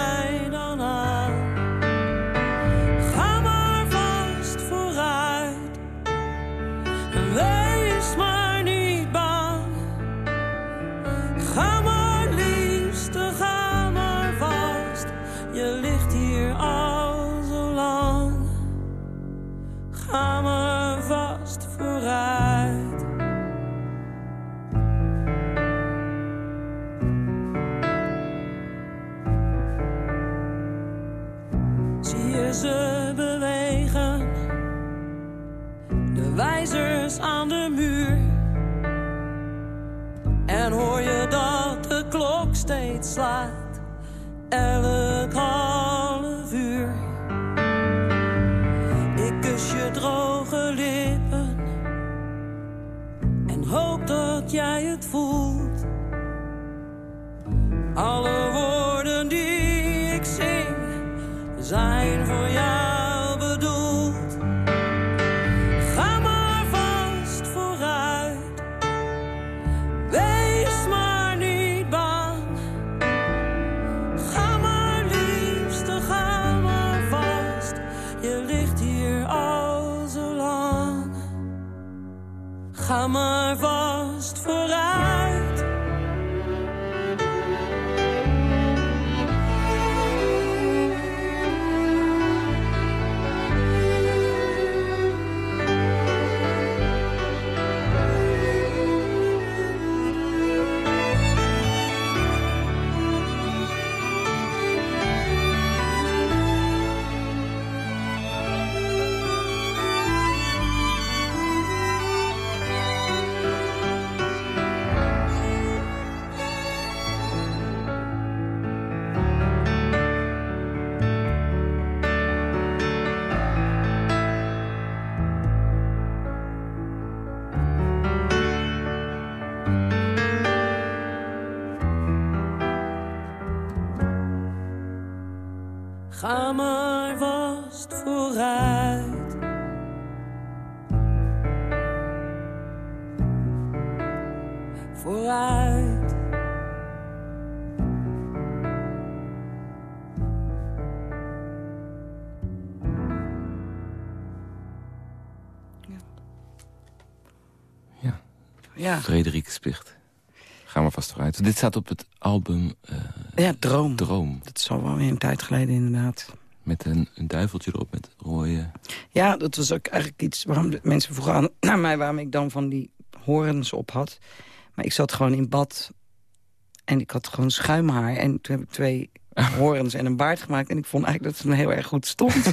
En hoor je dat de klok steeds slaat? Elk half uur. Ik kus je droge lippen. En hoop dat jij het voelt. Alle Ja, Frederik Spicht. Ga maar vast vooruit. Dit staat op het album eh, ja droom. Droom. Dat is al wel weer een tijd geleden inderdaad. Met een, een duiveltje erop met rode... Ja, dat was ook eigenlijk iets waarom mensen vroegen aan, naar mij... waarom ik dan van die horens op had. Maar ik zat gewoon in bad en ik had gewoon schuimhaar. En toen heb ik twee horens en een baard gemaakt. En ik vond eigenlijk dat het me heel erg goed stond.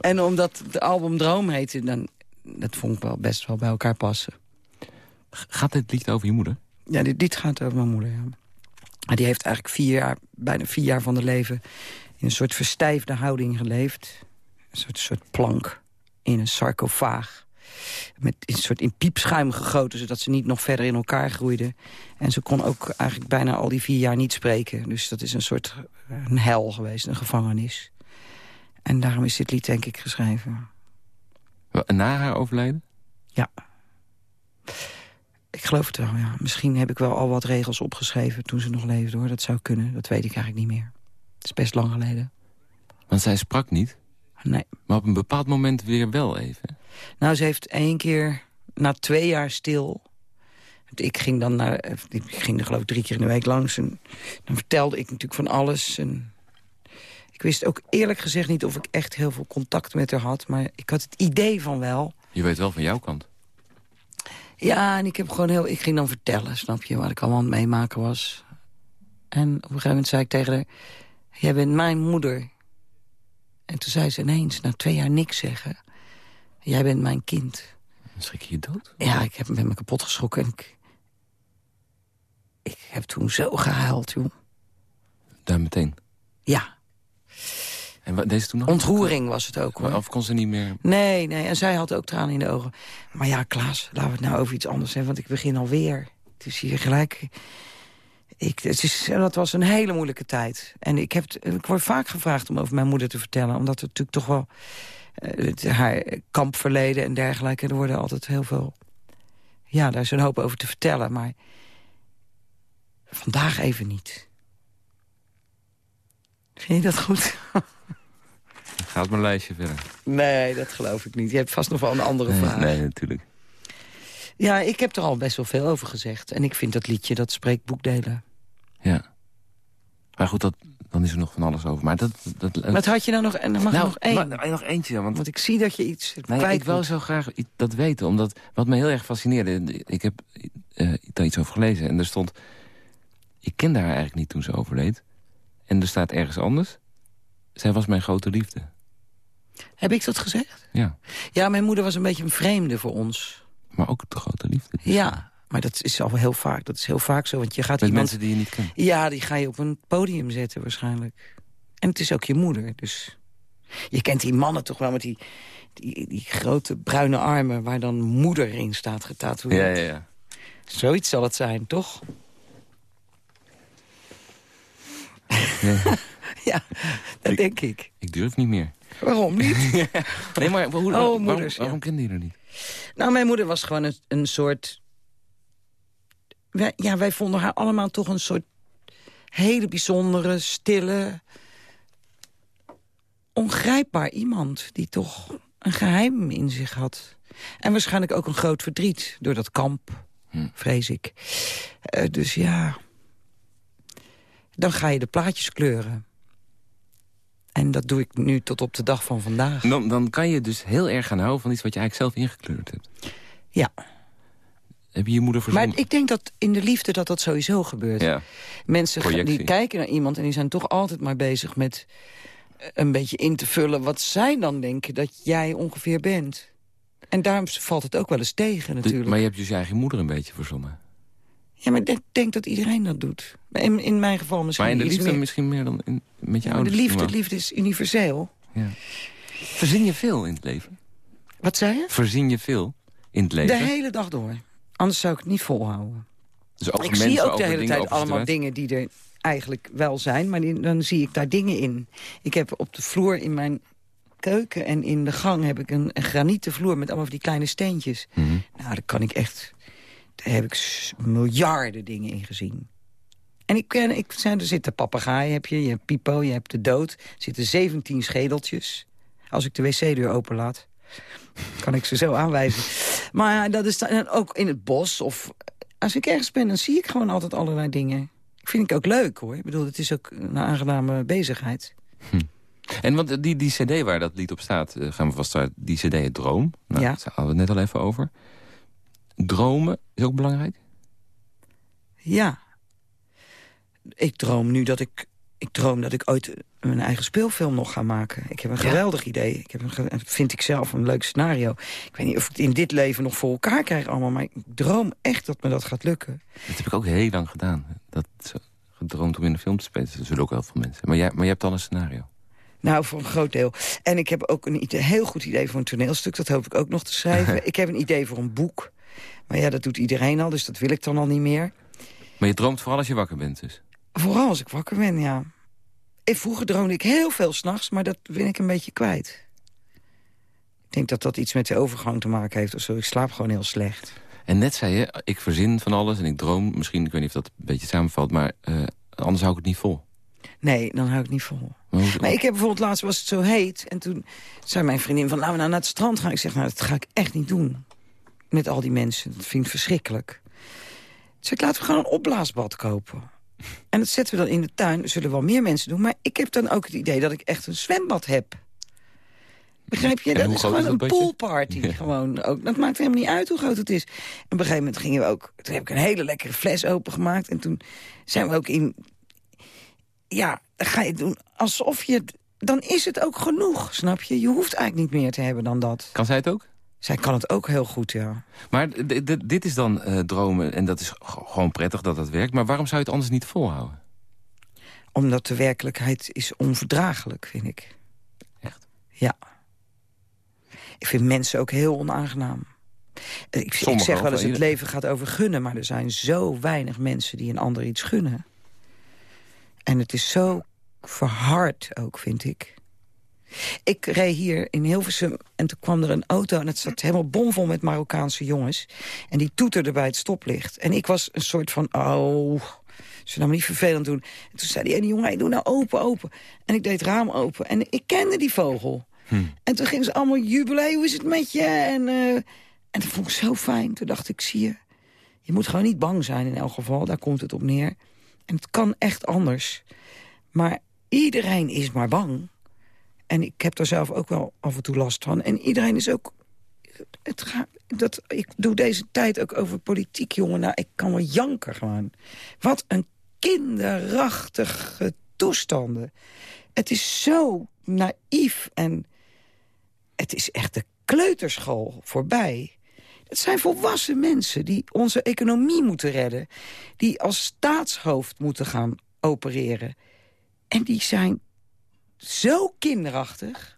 En omdat het album Droom heette, dan, dat vond ik wel best wel bij elkaar passen. Gaat dit lied over je moeder? Ja, dit, dit gaat over mijn moeder, ja. Die heeft eigenlijk vier jaar, bijna vier jaar van haar leven... in een soort verstijfde houding geleefd. Een soort, soort plank in een sarcofaag. Met een soort in piepschuim gegoten, zodat ze niet nog verder in elkaar groeide. En ze kon ook eigenlijk bijna al die vier jaar niet spreken. Dus dat is een soort een hel geweest, een gevangenis. En daarom is dit lied denk ik geschreven. Na haar overlijden? Ja. Ik geloof het wel, ja. Misschien heb ik wel al wat regels opgeschreven toen ze nog leefde, hoor. Dat zou kunnen, dat weet ik eigenlijk niet meer. Het is best lang geleden. Want zij sprak niet, Nee. maar op een bepaald moment weer wel even. Nou, ze heeft één keer, na twee jaar stil... Ik ging dan naar, ik ging er geloof ik drie keer in de week langs. En dan vertelde ik natuurlijk van alles. En ik wist ook eerlijk gezegd niet of ik echt heel veel contact met haar had. Maar ik had het idee van wel. Je weet wel van jouw kant. Ja, en ik, heb gewoon heel, ik ging dan vertellen, snap je, wat ik allemaal aan het meemaken was. En op een gegeven moment zei ik tegen haar... Jij bent mijn moeder. En toen zei ze ineens, na twee jaar niks zeggen... Jij bent mijn kind. Schrik je je dood? Ja, ik heb, ben me kapot geschrokken. En ik, ik heb toen zo gehuild, joh. Daar meteen. Ja, En wat, deze toen nog? ontroering was het ook, hoor. Of kon ze niet meer... Nee, nee, en zij had ook tranen in de ogen. Maar ja, Klaas, laten we het nou over iets anders hebben... want ik begin alweer. Het is hier gelijk... Ik, het is, dat was een hele moeilijke tijd. En ik, heb, ik word vaak gevraagd om over mijn moeder te vertellen... omdat het natuurlijk toch wel... eh, het- haar kampverleden en dergelijke... er worden altijd heel veel... Ja, daar is een hoop over te vertellen, maar... vandaag even niet. Vind je dat goed? Gaat mijn lijstje verder. Nee, dat geloof ik niet. Je hebt vast nog wel een andere vraag. nee, natuurlijk. Ja, ik heb er al best wel veel over gezegd. En ik vind dat liedje, dat spreekt boekdelen. Ja. Maar goed, dat, dan is er nog van alles over. Maar dat... dat Wat had je nou nog? En dan mag er nog één. maar- nog eentje, ja, want Want ik zie dat je iets Nou ja, kwijt ik wil zo graag dat weten, omdat wat me heel erg fascineerde... ik heb eh, daar iets over gelezen en er stond... ik kende haar eigenlijk niet toen ze overleed. En er staat ergens anders... zij was mijn grote liefde. Heb ik dat gezegd? Ja, Ja, mijn moeder was een beetje een vreemde voor ons. maar ook de grote liefde. Ja, maar dat is al heel vaak. Dat is heel vaak zo, want je gaat Met iemand... mensen die je niet kent. Ja, die ga je op een podium zetten waarschijnlijk. En het is ook je moeder, dus... Je kent die mannen toch wel met die, die, die grote bruine armen... waar dan moeder in staat getatoeëerd. Ja, ja, ja. Zoiets zal het zijn, toch? Nee, Ja, dat denk ik. ik durf niet meer. Waarom niet? Nee, maar hoe, Oh, waarom, moeders, ja. waarom kende je er niet? Nou, mijn moeder was gewoon een, een soort... Wij, ja, wij vonden haar allemaal toch een soort hele bijzondere, stille... ongrijpbaar iemand die toch een geheim in zich had. En waarschijnlijk ook een groot verdriet door dat kamp, Hm. vrees ik. Eh, dus ja, dan ga je de plaatjes kleuren. En dat doe ik nu tot op de dag van vandaag. Dan, dan kan je dus heel erg gaan houden van iets wat je eigenlijk zelf ingekleurd hebt. Ja. Heb je je moeder verzonnen? Maar ik denk dat in de liefde dat dat sowieso gebeurt. Ja. Mensen gaan- die kijken naar iemand en die zijn toch altijd maar bezig met eh, een beetje in te vullen wat zij dan denken dat jij ongeveer bent. En daarom valt het ook wel eens tegen De- natuurlijk. maar je hebt dus je eigen moeder een beetje verzonnen. Ja, maar ik denk, denk dat iedereen dat doet. In, in mijn geval misschien Maar in de liefde meer. misschien meer dan in, met je Ja, maar de ouders. liefde, maar- de liefde is universeel. Ja. Verzin je veel in het leven? Wat zei je? Verzin je veel in het leven? De hele dag door. Anders zou ik het niet volhouden. dus ik mensen, zie ook de hele tijd allemaal dingen die er eigenlijk wel zijn, maar die- dan zie ik daar dingen in. Ik heb op de vloer in mijn keuken en in de gang heb ik een, een granieten vloer met allemaal van die kleine steentjes. Mhm. Nou, daar kan ik echt... Daar heb ik miljarden dingen in gezien. En ik ken, ik er zitten papegaaien, heb je, je hebt Pipo, je hebt de dood. Er zitten 17 schedeltjes. Als ik de wc-deur openlaat, kan ik ze zo aanwijzen. Maar ja, dat is dan ook in het bos of als ik ergens ben, dan zie ik gewoon altijd allerlei dingen. Ik vind ik ook leuk, hoor. Ik bedoel, het is ook een aangename bezigheid. En want die, die cd waar dat lied op staat, eh, gaan we vast uit, die cd het Droom. Nou, Ja. Daar hadden we het net al even over. Dromen is ook belangrijk? Ja. Ik droom nu dat ik... Ik droom dat ik ooit mijn eigen speelfilm nog ga maken. Ik heb een geweldig idee. Ik heb een, vind ik zelf een leuk scenario. Ik weet niet of ik het in dit leven nog voor elkaar krijg allemaal... maar ik droom echt dat me dat gaat lukken. Dat heb ik ook heel lang gedaan. Dat gedroomd om in een film te spelen. Dat zullen ook wel veel mensen. Maar jij, maar je hebt dan een scenario. Nou, voor een groot deel. En ik heb ook een heel goed idee voor een toneelstuk. Dat hoop ik ook nog te schrijven. ik heb een idee voor een boek. Maar ja, dat doet iedereen al, dus dat wil ik dan al niet meer. Maar je droomt vooral als je wakker bent dus. Vooral als ik wakker ben, ja. En vroeger droomde ik heel veel s'nachts, maar dat ben ik een beetje kwijt. Ik denk dat dat iets met de overgang te maken heeft of zo. Ik slaap gewoon heel slecht. En net zei je, ik verzin van alles en ik droom. Misschien, ik weet niet of dat een beetje samenvalt. Maar eh, anders hou ik het niet vol. Nee, dan hou ik niet vol. Maar Maar ik heb bijvoorbeeld laatst was het zo heet. En toen zei mijn vriendin van, laten we nou naar het strand gaan. Ik zeg, nou, dat ga ik echt niet doen. Met al die mensen. Dat vind ik verschrikkelijk. Dus ik laten we gewoon een opblaasbad kopen. En dat zetten we dan in de tuin. Dat zullen wel meer mensen doen. Maar ik heb dan ook het idee dat ik echt een zwembad heb. Begrijp je? Dat is gewoon een poolparty. Ja. Gewoon ook. Dat maakt helemaal niet uit hoe groot het is. En op een gegeven moment gingen we ook... Toen heb ik een hele lekkere fles opengemaakt. En toen zijn we ook in ja, ga je doen alsof je... Dan is het ook genoeg, snap je? Je hoeft eigenlijk niet meer te hebben dan dat. Kan zij het ook? Zij kan het ook heel goed, ja. Maar dit is dan eh, dromen en dat is gewoon prettig dat dat werkt. Maar waarom zou je het anders niet volhouden? Omdat de werkelijkheid is onverdraaglijk, vind ik. Echt? Ja. Ik vind mensen ook heel onaangenaam. Ik, ik Sommigen zeg wel, eens, het leven gaat over gunnen... maar er zijn zo weinig mensen die een ander iets gunnen. En het is zo verhard ook, vind ik. Ik reed hier in Hilversum en toen kwam er een auto... en het zat helemaal bomvol met Marokkaanse jongens. En die toeterde bij het stoplicht. En ik was een soort van, oh, ze nou maar niet vervelend doen. En toen zei die ene jongen, hey, doe nou open, open. En ik deed het raam open en ik kende die vogel. En toen gingen ze allemaal jubelen, hoe is het met je? En, eh, en dat vond ik zo fijn. Toen dacht ik, zie je, je moet gewoon niet bang zijn in elk geval. Daar komt het op neer. En het kan echt anders. Maar iedereen is maar bang. En ik heb daar zelf ook wel af en toe last van. En iedereen is ook... Het gaat, dat, ik doe deze tijd ook over politiek, jongen. Nou, ik kan wel janken gewoon. Wat een kinderachtige toestanden. Het is zo naïef en het is echt de kleuterschool voorbij. Het zijn volwassen mensen die onze economie moeten redden. Die als staatshoofd moeten gaan opereren. En die zijn zo kinderachtig.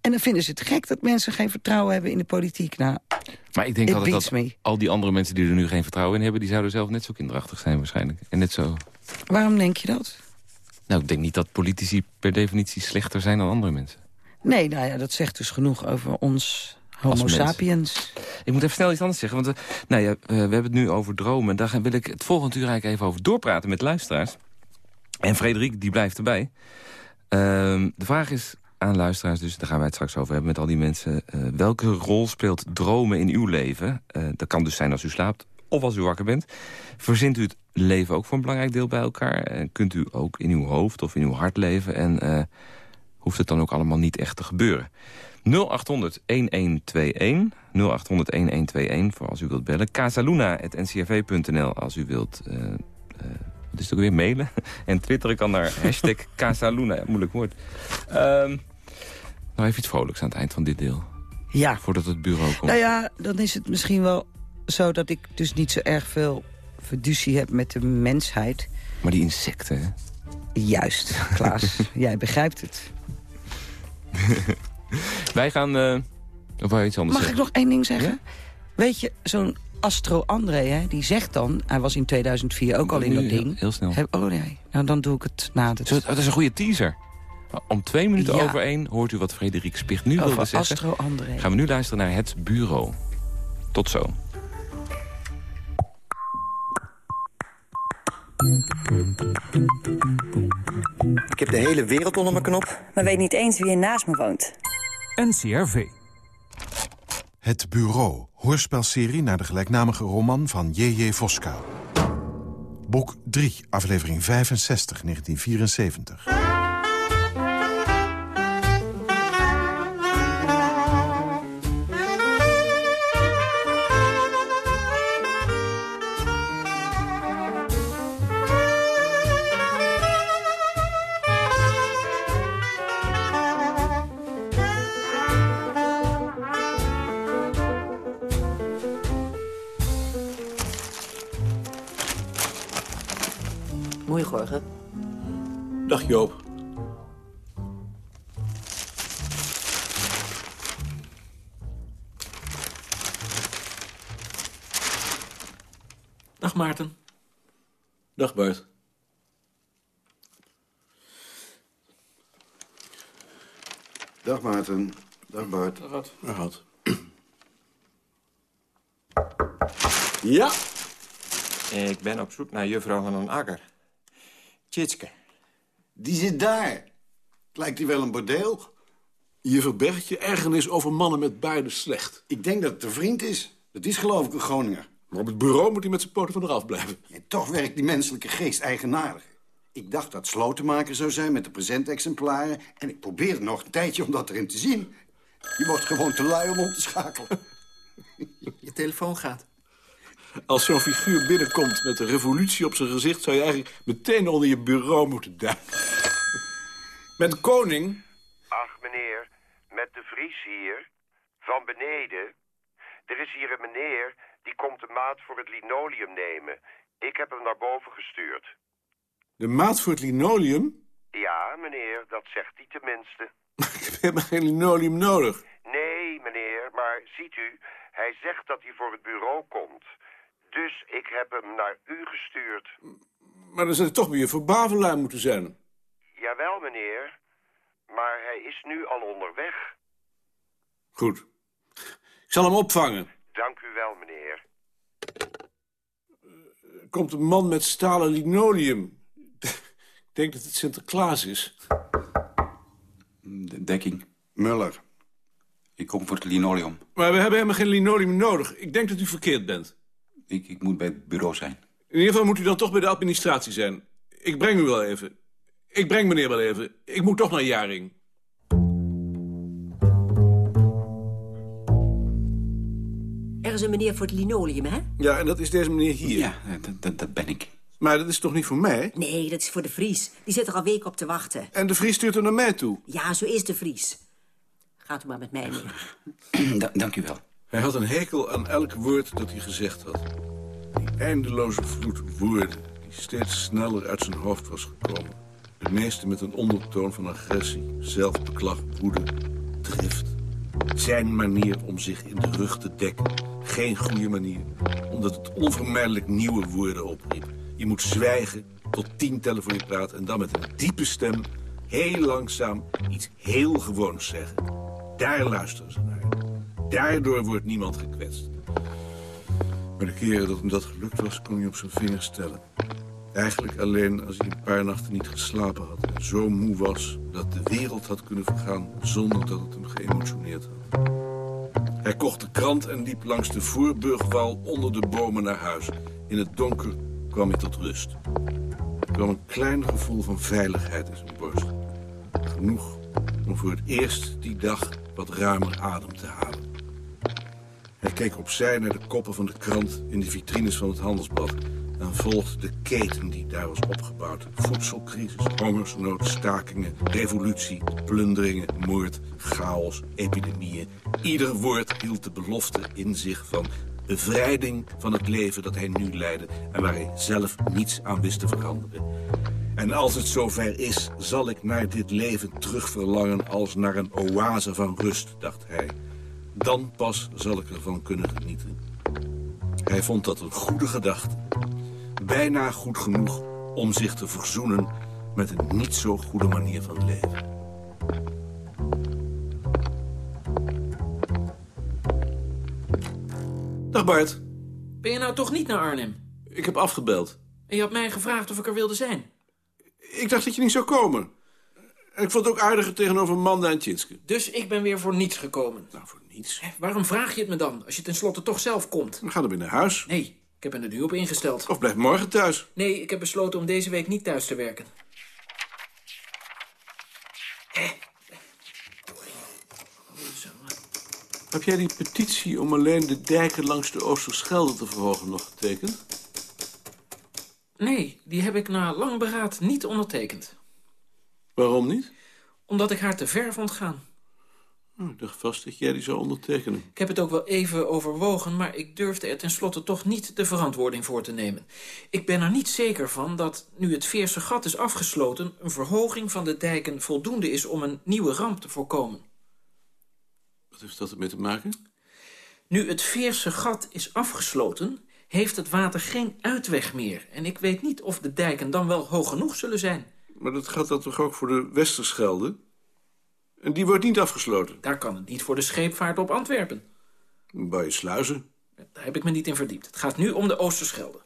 En dan vinden ze het gek dat mensen geen vertrouwen hebben in de politiek. Nou, Maar ik denk altijd dat me. al die andere mensen die er nu geen vertrouwen in hebben... die zouden zelf net zo kinderachtig zijn waarschijnlijk. En net zo... waarom denk je dat? Nou, ik denk niet dat politici per definitie slechter zijn dan andere mensen. Nee, nou ja, dat zegt dus genoeg over ons homo sapiens. Ik moet even snel iets anders zeggen. Want eh, nou ja, eh, we hebben het nu over dromen. En daar wil ik het volgende uur eigenlijk even over doorpraten met luisteraars. En Frederik, die blijft erbij. Ehm, de vraag is aan luisteraars, dus daar gaan wij het straks over hebben met al die mensen. eh, welke rol speelt dromen in uw leven? Eh, dat kan dus zijn als u slaapt of als u wakker bent. Verzint u het leven ook voor een belangrijk deel bij elkaar? En kunt u ook in uw hoofd of in uw hart leven? En eh, hoeft het dan ook allemaal niet echt te gebeuren? 0800-1121. 0800-1121 voor als u wilt bellen. casaluna.ncrv.nl als u wilt... eh eh, het ook weer? Mailen. En twitteren kan naar hashtag Casaluna. Ja, moeilijk woord. Ehm nou, even iets vrolijks aan het eind van dit deel. Ja, Voordat het bureau komt. nou ja, dan is het misschien wel zo dat ik dus niet zo erg veel fiducie heb met de mensheid. Maar die insecten, hè? Juist, Klaas. jij begrijpt het. Wij gaan... eh of iets anders Mag ik nog één ding zeggen? Weet je, zo'n Astro André, hè, die zegt dan... Hij was in 2004 ook al in dat ding. Heel snel. Heb- oh nee, nou dan doe ik het na de... Zo, Het is een goede teaser. Om twee minuten Ja. over één hoort u wat Frederik Spicht nu wilde Over zeggen. Astro André. Gaan we nu luisteren naar het bureau. Tot zo. Ik heb de hele wereld onder mijn knop. maar weet niet eens wie er naast me woont. NCRV. Het Bureau, hoorspelserie naar de gelijknamige roman van J.J. Voska. Boek 3, aflevering 65, 1974. Dag Bart. Dag Maarten. Dag Bart. Dag Ad. Dag Ad. Ja, Ik ben op zoek naar juffrouw van den Akker. Tjitske. Die zit daar. Het lijkt hier wel een bordeel. je verbergt je ergernis over mannen met beide slecht. Ik denk dat het een vriend is. Dat is geloof ik een Groninger. Maar op het bureau moet hij met zijn poten van eraf blijven. En toch werkt die menselijke geest eigenaardig. Ik dacht dat slotenmaker zou zijn met de presentexemplaren... en ik probeerde nog een tijdje om dat erin te zien. Je wordt gewoon te lui om om te schakelen. Je telefoon gaat. Als zo'n figuur binnenkomt met een revolutie op zijn gezicht... zou je eigenlijk meteen onder je bureau moeten duiken. Met koning... Ach, meneer, met de Vries hier, van beneden. Er is hier een meneer, die komt de maat voor het linoleum nemen. Ik heb hem naar boven gestuurd. De maat voor het linoleum? Ja, meneer, dat zegt hij tenminste. Ik heb helemaal geen linoleum nodig. Nee, meneer, maar ziet u, hij zegt dat hij voor het bureau komt. Dus ik heb hem naar u gestuurd. Maar dan zou het toch weer voor Bavelaar moeten zijn. Jawel, meneer, maar hij is nu al onderweg. Goed. Ik zal hem opvangen. Dank u wel, meneer. Er komt een man met stalen linoleum. Ik denk dat het Sinterklaas is. De dekking. Muller. Ik kom voor het linoleum. Maar we hebben helemaal geen linoleum nodig. Ik denk dat u verkeerd bent. Ik, ik moet bij het bureau zijn. In ieder geval moet u dan toch bij de administratie zijn. Ik breng u wel even. Ik breng meneer wel even. Ik moet toch naar Jaring. Er is een meneer voor het linoleum, hè? Ja, en dat is deze meneer hier. Ja, dat, dat, dat ben ik. Maar dat is toch niet voor mij? Nee, dat is voor de Vries. Die zit er al weken op te wachten. En de Vries stuurt hem naar mij toe. Ja, zo is de Vries. Gaat u maar met mij mee. Da- dank u wel. Hij had een hekel aan elk woord dat hij gezegd had. Die eindeloze vloed woorden die steeds sneller uit zijn hoofd was gekomen. De meeste met een ondertoon van agressie, zelfbeklag, woede, drift. Zijn manier om zich in de rug te dekken. Geen goede manier, omdat het onvermijdelijk nieuwe woorden opriep. Je moet zwijgen, tot tien voor je praat... en dan met een diepe stem, heel langzaam, iets heel gewoons zeggen. Daar luisteren ze naar. Daardoor wordt niemand gekwetst. Maar de keren dat hem dat gelukt was, kon hij op zijn vingers tellen. Eigenlijk alleen als hij een paar nachten niet geslapen had... en zo moe was dat de wereld had kunnen vergaan... zonder dat het hem geëmotioneerd had. Hij kocht de krant en liep langs de voorburgwal onder de bomen naar huis. In het donker kwam hij tot rust. Er kwam een klein gevoel van veiligheid in zijn borst. Genoeg om voor het eerst die dag wat ruimer adem te halen. Hij keek opzij naar de koppen van de krant in de vitrines van het handelsblad... en volgde de keten die daar was opgebouwd. Voedselcrisis, hongersnood, stakingen, revolutie, plunderingen, moord, chaos, epidemieën. Ieder woord hield de belofte in zich van bevrijding van het leven dat hij nu leidde... en waar hij zelf niets aan wist te veranderen. En als het zover is, zal ik naar dit leven terugverlangen als naar een oase van rust, dacht hij. Dan pas zal ik ervan kunnen genieten. Hij vond dat een goede gedachte. Bijna goed genoeg om zich te verzoenen met een niet zo goede manier van leven. Dag Bart. Ben je nou toch niet naar Arnhem? Ik heb afgebeld. En je had mij gevraagd of ik er wilde zijn. Ik dacht dat je niet zou komen. En ik vond het ook aardiger tegenover Manda en Tjitske. Dus ik ben weer voor niets gekomen. Nou, voor niets. Waarom vraag je het me dan, als je tenslotte toch zelf komt? Dan ga dan weer naar huis. Nee, ik heb er nu op ingesteld. Of blijf morgen thuis. Nee, ik heb besloten om deze week niet thuis te werken. Heb jij die petitie om alleen de dijken langs de Oosterschelde te verhogen nog getekend? Nee, die heb ik na lang beraad niet ondertekend. Waarom niet? Omdat ik haar te ver vond gaan. Oh, ik dacht vast dat jij die zou ondertekenen. Ik heb het ook wel even overwogen, maar ik durfde er tenslotte toch niet de verantwoording voor te nemen. Ik ben er niet zeker van dat, nu het Veerse gat is afgesloten... een verhoging van de dijken voldoende is om een nieuwe ramp te voorkomen. Wat heeft dat ermee te maken? Nu het Veerse gat is afgesloten, heeft het water geen uitweg meer. En ik weet niet of de dijken dan wel hoog genoeg zullen zijn. Maar dat geldt dan toch ook voor de Westerschelde? En die wordt niet afgesloten? Daar kan het niet voor de scheepvaart op Antwerpen. Bij sluizen? Daar heb ik me niet in verdiept. Het gaat nu om de Oosterschelde.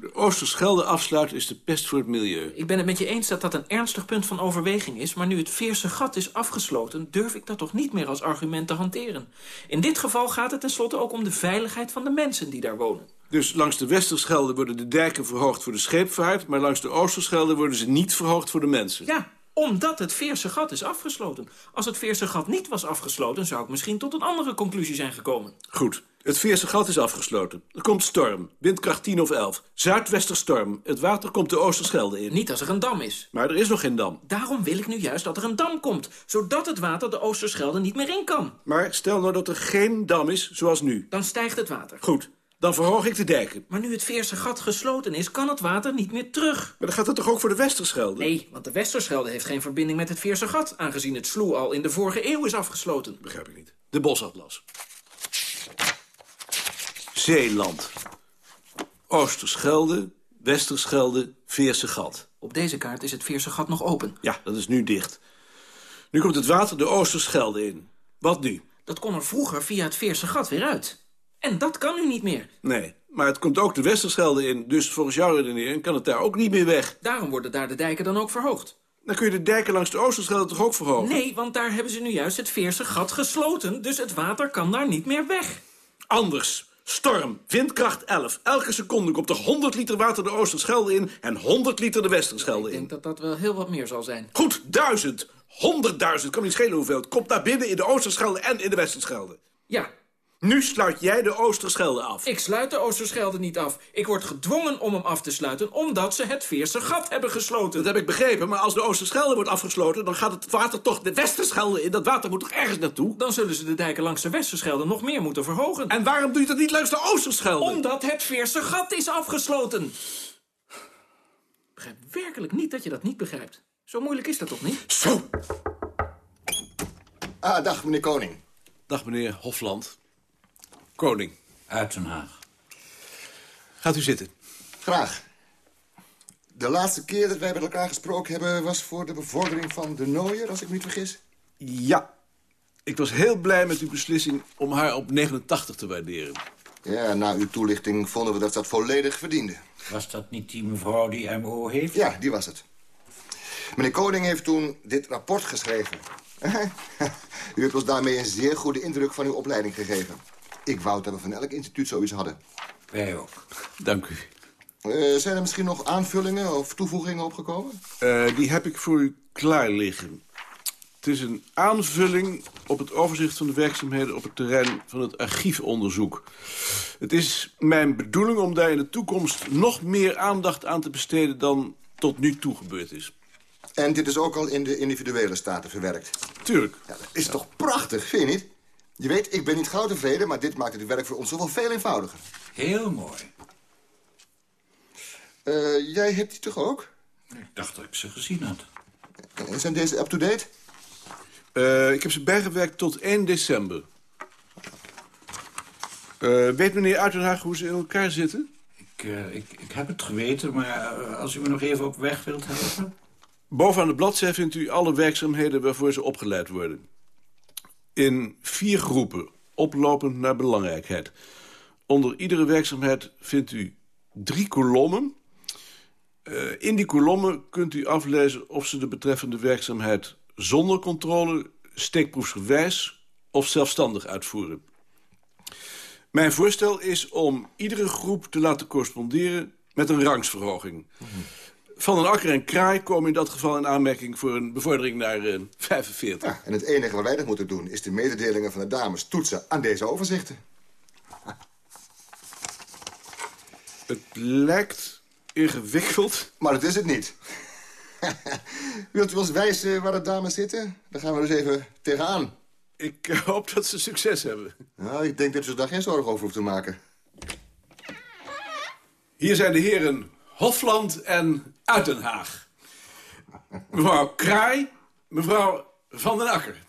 De Oosterschelde afsluiten is de pest voor het milieu. Ik ben het met je eens dat dat een ernstig punt van overweging is... maar nu het Veerse gat is afgesloten... durf ik dat toch niet meer als argument te hanteren. In dit geval gaat het tenslotte ook om de veiligheid van de mensen die daar wonen. Dus langs de Westerschelde worden de dijken verhoogd voor de scheepvaart... maar langs de Oosterschelde worden ze niet verhoogd voor de mensen. Ja, omdat het Veerse gat is afgesloten. Als het Veerse gat niet was afgesloten... zou ik misschien tot een andere conclusie zijn gekomen. Goed. Het Veerse gat is afgesloten. Er komt storm. Windkracht 10 of 11. Zuidwesterstorm. Het water komt de Oosterschelde in. Niet als er een dam is. Maar er is nog geen dam. Daarom wil ik nu juist dat er een dam komt. Zodat het water de Oosterschelde niet meer in kan. Maar stel nou dat er geen dam is, zoals nu. Dan stijgt het water. Goed. Dan verhoog ik de dijken. Maar nu het Veerse gat gesloten is, kan het water niet meer terug. Maar dan gaat het toch ook voor de Westerschelde? Nee, want de Westerschelde heeft geen verbinding met het Veerse gat... aangezien het Sloe al in de vorige eeuw is afgesloten. Begrijp ik niet. De bosatlas. Zeeland. Oosterschelde, Westerschelde, Veerse gat. Op deze kaart is het Veerse gat nog open. Ja, dat is nu dicht. Nu komt het water de Oosterschelde in. Wat nu? Dat kon er vroeger via het Veerse gat weer uit. En dat kan nu niet meer. Nee, maar het komt ook de Westerschelde in. Dus volgens jouw redenering kan het daar ook niet meer weg. Daarom worden daar de dijken dan ook verhoogd. Dan kun je de dijken langs de Oosterschelde toch ook verhogen? Nee, want daar hebben ze nu juist het Veerse gat gesloten. Dus het water kan daar niet meer weg. Anders. Storm, windkracht 11. Elke seconde komt er 100 liter water de Oosterschelde in... en 100 liter de Westerschelde in. Ik denk dat dat wel heel wat meer zal zijn. Goed, duizend. Honderdduizend, kan niet schelen hoeveel. Het komt naar binnen in de Oosterschelde en in de Westerschelde. Ja. Nu sluit jij de Oosterschelde af. Ik sluit de Oosterschelde niet af. Ik word gedwongen om hem af te sluiten... omdat ze het Veerse gat hebben gesloten. Dat heb ik begrepen, maar als de Oosterschelde wordt afgesloten... dan gaat het water toch de Westerschelde in. Dat water moet toch ergens naartoe? Dan zullen ze de dijken langs de Westerschelde nog meer moeten verhogen. En waarom doe je dat niet langs de Oosterschelde? Omdat het Veerse gat is afgesloten. Ik begrijp werkelijk niet dat je dat niet begrijpt. Zo moeilijk is dat toch niet? Zo! Ah, dag meneer Koning. Dag meneer Hofland. Koning. Uit Den Haag. Gaat u zitten. Graag. De laatste keer dat wij met elkaar gesproken hebben... was voor de bevordering van de Nooier, als ik me niet vergis. Ja. Ik was heel blij met uw beslissing om haar op 89 te waarderen. Ja, na uw toelichting vonden we dat dat volledig verdiende. Was dat niet die mevrouw die MO heeft? Ja, die was het. Meneer Koning heeft toen dit rapport geschreven. u hebt ons daarmee een zeer goede indruk van uw opleiding gegeven. Ik wou dat we van elk instituut zoiets hadden. Wij ook. Dank u. Uh, zijn er misschien nog aanvullingen of toevoegingen opgekomen? Uh, die heb ik voor u klaar liggen. Het is een aanvulling op het overzicht van de werkzaamheden... op het terrein van het archiefonderzoek. Het is mijn bedoeling om daar in de toekomst... nog meer aandacht aan te besteden dan tot nu toe gebeurd is. En dit is ook al in de individuele staten verwerkt? Tuurlijk. Ja, dat is ja. toch prachtig, vind je niet? Je weet, ik ben niet gauw tevreden, maar dit maakt het werk voor ons toch wel veel eenvoudiger. Heel mooi. Uh, jij hebt die toch ook? Ik dacht dat ik ze gezien had. Zijn deze up-to-date? Uh, ik heb ze bijgewerkt tot 1 december. Eh, weet meneer Uitenhaag hoe ze in elkaar zitten? Ik, eh, ik, ik heb het geweten, maar eh, als u me nog even op weg wilt helpen... Bovenaan de bladzij vindt u alle werkzaamheden waarvoor ze opgeleid worden. In vier groepen, oplopend naar belangrijkheid. Onder iedere werkzaamheid vindt u drie kolommen. Eh, in die kolommen kunt u aflezen of ze de betreffende werkzaamheid zonder controle, steekproefsgewijs of zelfstandig uitvoeren. Mijn voorstel is om iedere groep te laten corresponderen met een rangsverhoging. Van een akker en kraai komen in dat geval in aanmerking voor een bevordering naar eh, 45. Ja, en het enige wat wij nog moeten doen is de mededelingen van de dames toetsen aan deze overzichten. Het lijkt ingewikkeld. Maar dat is het niet. Wilt u ons wijzen waar de dames zitten? Dan gaan we dus even tegenaan. Ik eh, hoop dat ze succes hebben. Nou, ik denk dat u daar geen zorgen over hoeft te maken. Hier zijn de heren Hofland en Uitenhaag. Mevrouw Kraai, mevrouw Van den Akker.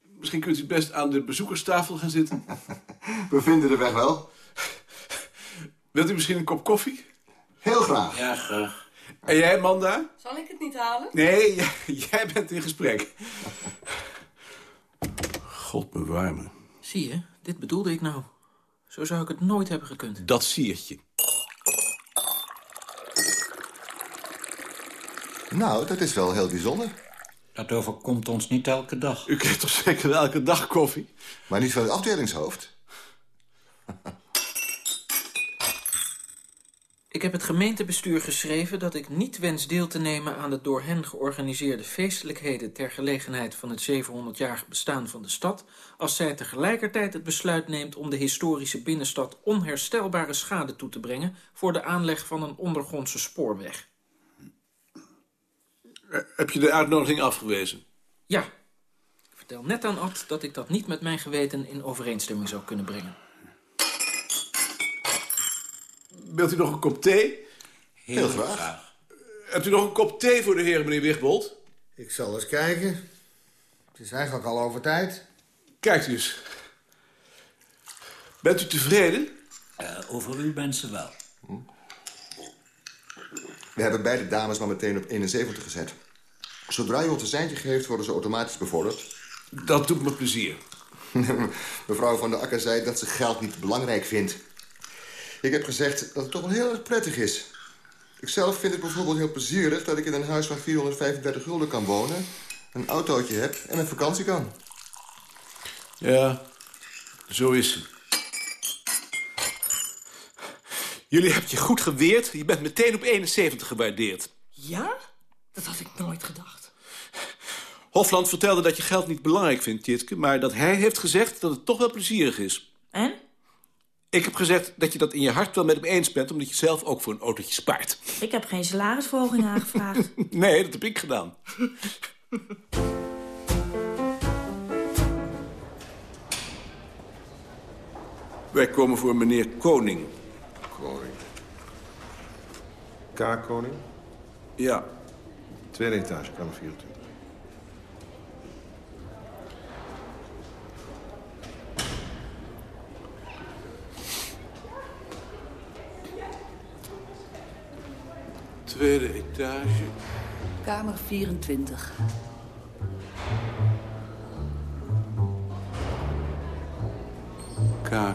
Misschien kunt u best aan de bezoekerstafel gaan zitten. We vinden de weg wel. Wilt u misschien een kop koffie? Heel graag. Ja, graag. En jij, Manda? Zal ik het niet halen? Nee, jij, jij bent in gesprek. God bewaar me. Zie je, dit bedoelde ik nou. Zo zou ik het nooit hebben gekund. Dat siertje. Nou, dat is wel heel bijzonder. Dat overkomt ons niet elke dag. U krijgt toch zeker elke dag koffie? Maar niet van het afdelingshoofd. Ik heb het gemeentebestuur geschreven dat ik niet wens deel te nemen aan de door hen georganiseerde feestelijkheden ter gelegenheid van het 700-jarig bestaan van de stad, als zij tegelijkertijd het besluit neemt om de historische binnenstad onherstelbare schade toe te brengen voor de aanleg van een ondergrondse spoorweg. Heb je de uitnodiging afgewezen? Ja, ik vertel net aan Ad dat ik dat niet met mijn geweten in overeenstemming zou kunnen brengen. Wilt u nog een kop thee? Heel graag. Hebt u nog een kop thee voor de heren, meneer Wigbold? Ik zal eens kijken. Het is eigenlijk al over tijd. Kijkt u eens. Bent u tevreden? Eh, over u mensen wel. We hebben beide dames maar meteen op 71 gezet. Zodra u ons een seintje geeft, worden ze automatisch bevorderd. Dat doet me plezier. Mevrouw van der Akker zei dat ze geld niet belangrijk vindt. Ik heb gezegd dat het toch wel heel erg prettig is. Ikzelf vind het bijvoorbeeld heel plezierig dat ik in een huis van 435 gulden kan wonen... een autootje heb en met vakantie kan. Ja, zo is ze. Jullie hebben je goed geweerd. Je bent meteen op 71 gewaardeerd. Ja? Dat had ik nooit gedacht. Hofland vertelde dat je geld niet belangrijk vindt, Tjitke... maar dat hij heeft gezegd dat het toch wel plezierig is. En? Ik heb gezegd dat je dat in je hart wel met hem eens bent... omdat je zelf ook voor een autootje spaart. Ik heb geen salarisverhoging aangevraagd. Nee, dat heb ik gedaan. Wij komen voor meneer Koning. Koning. K. Koning? Ja. Tweede etage, kamer 24. Tweede etage. Kamer 24. K.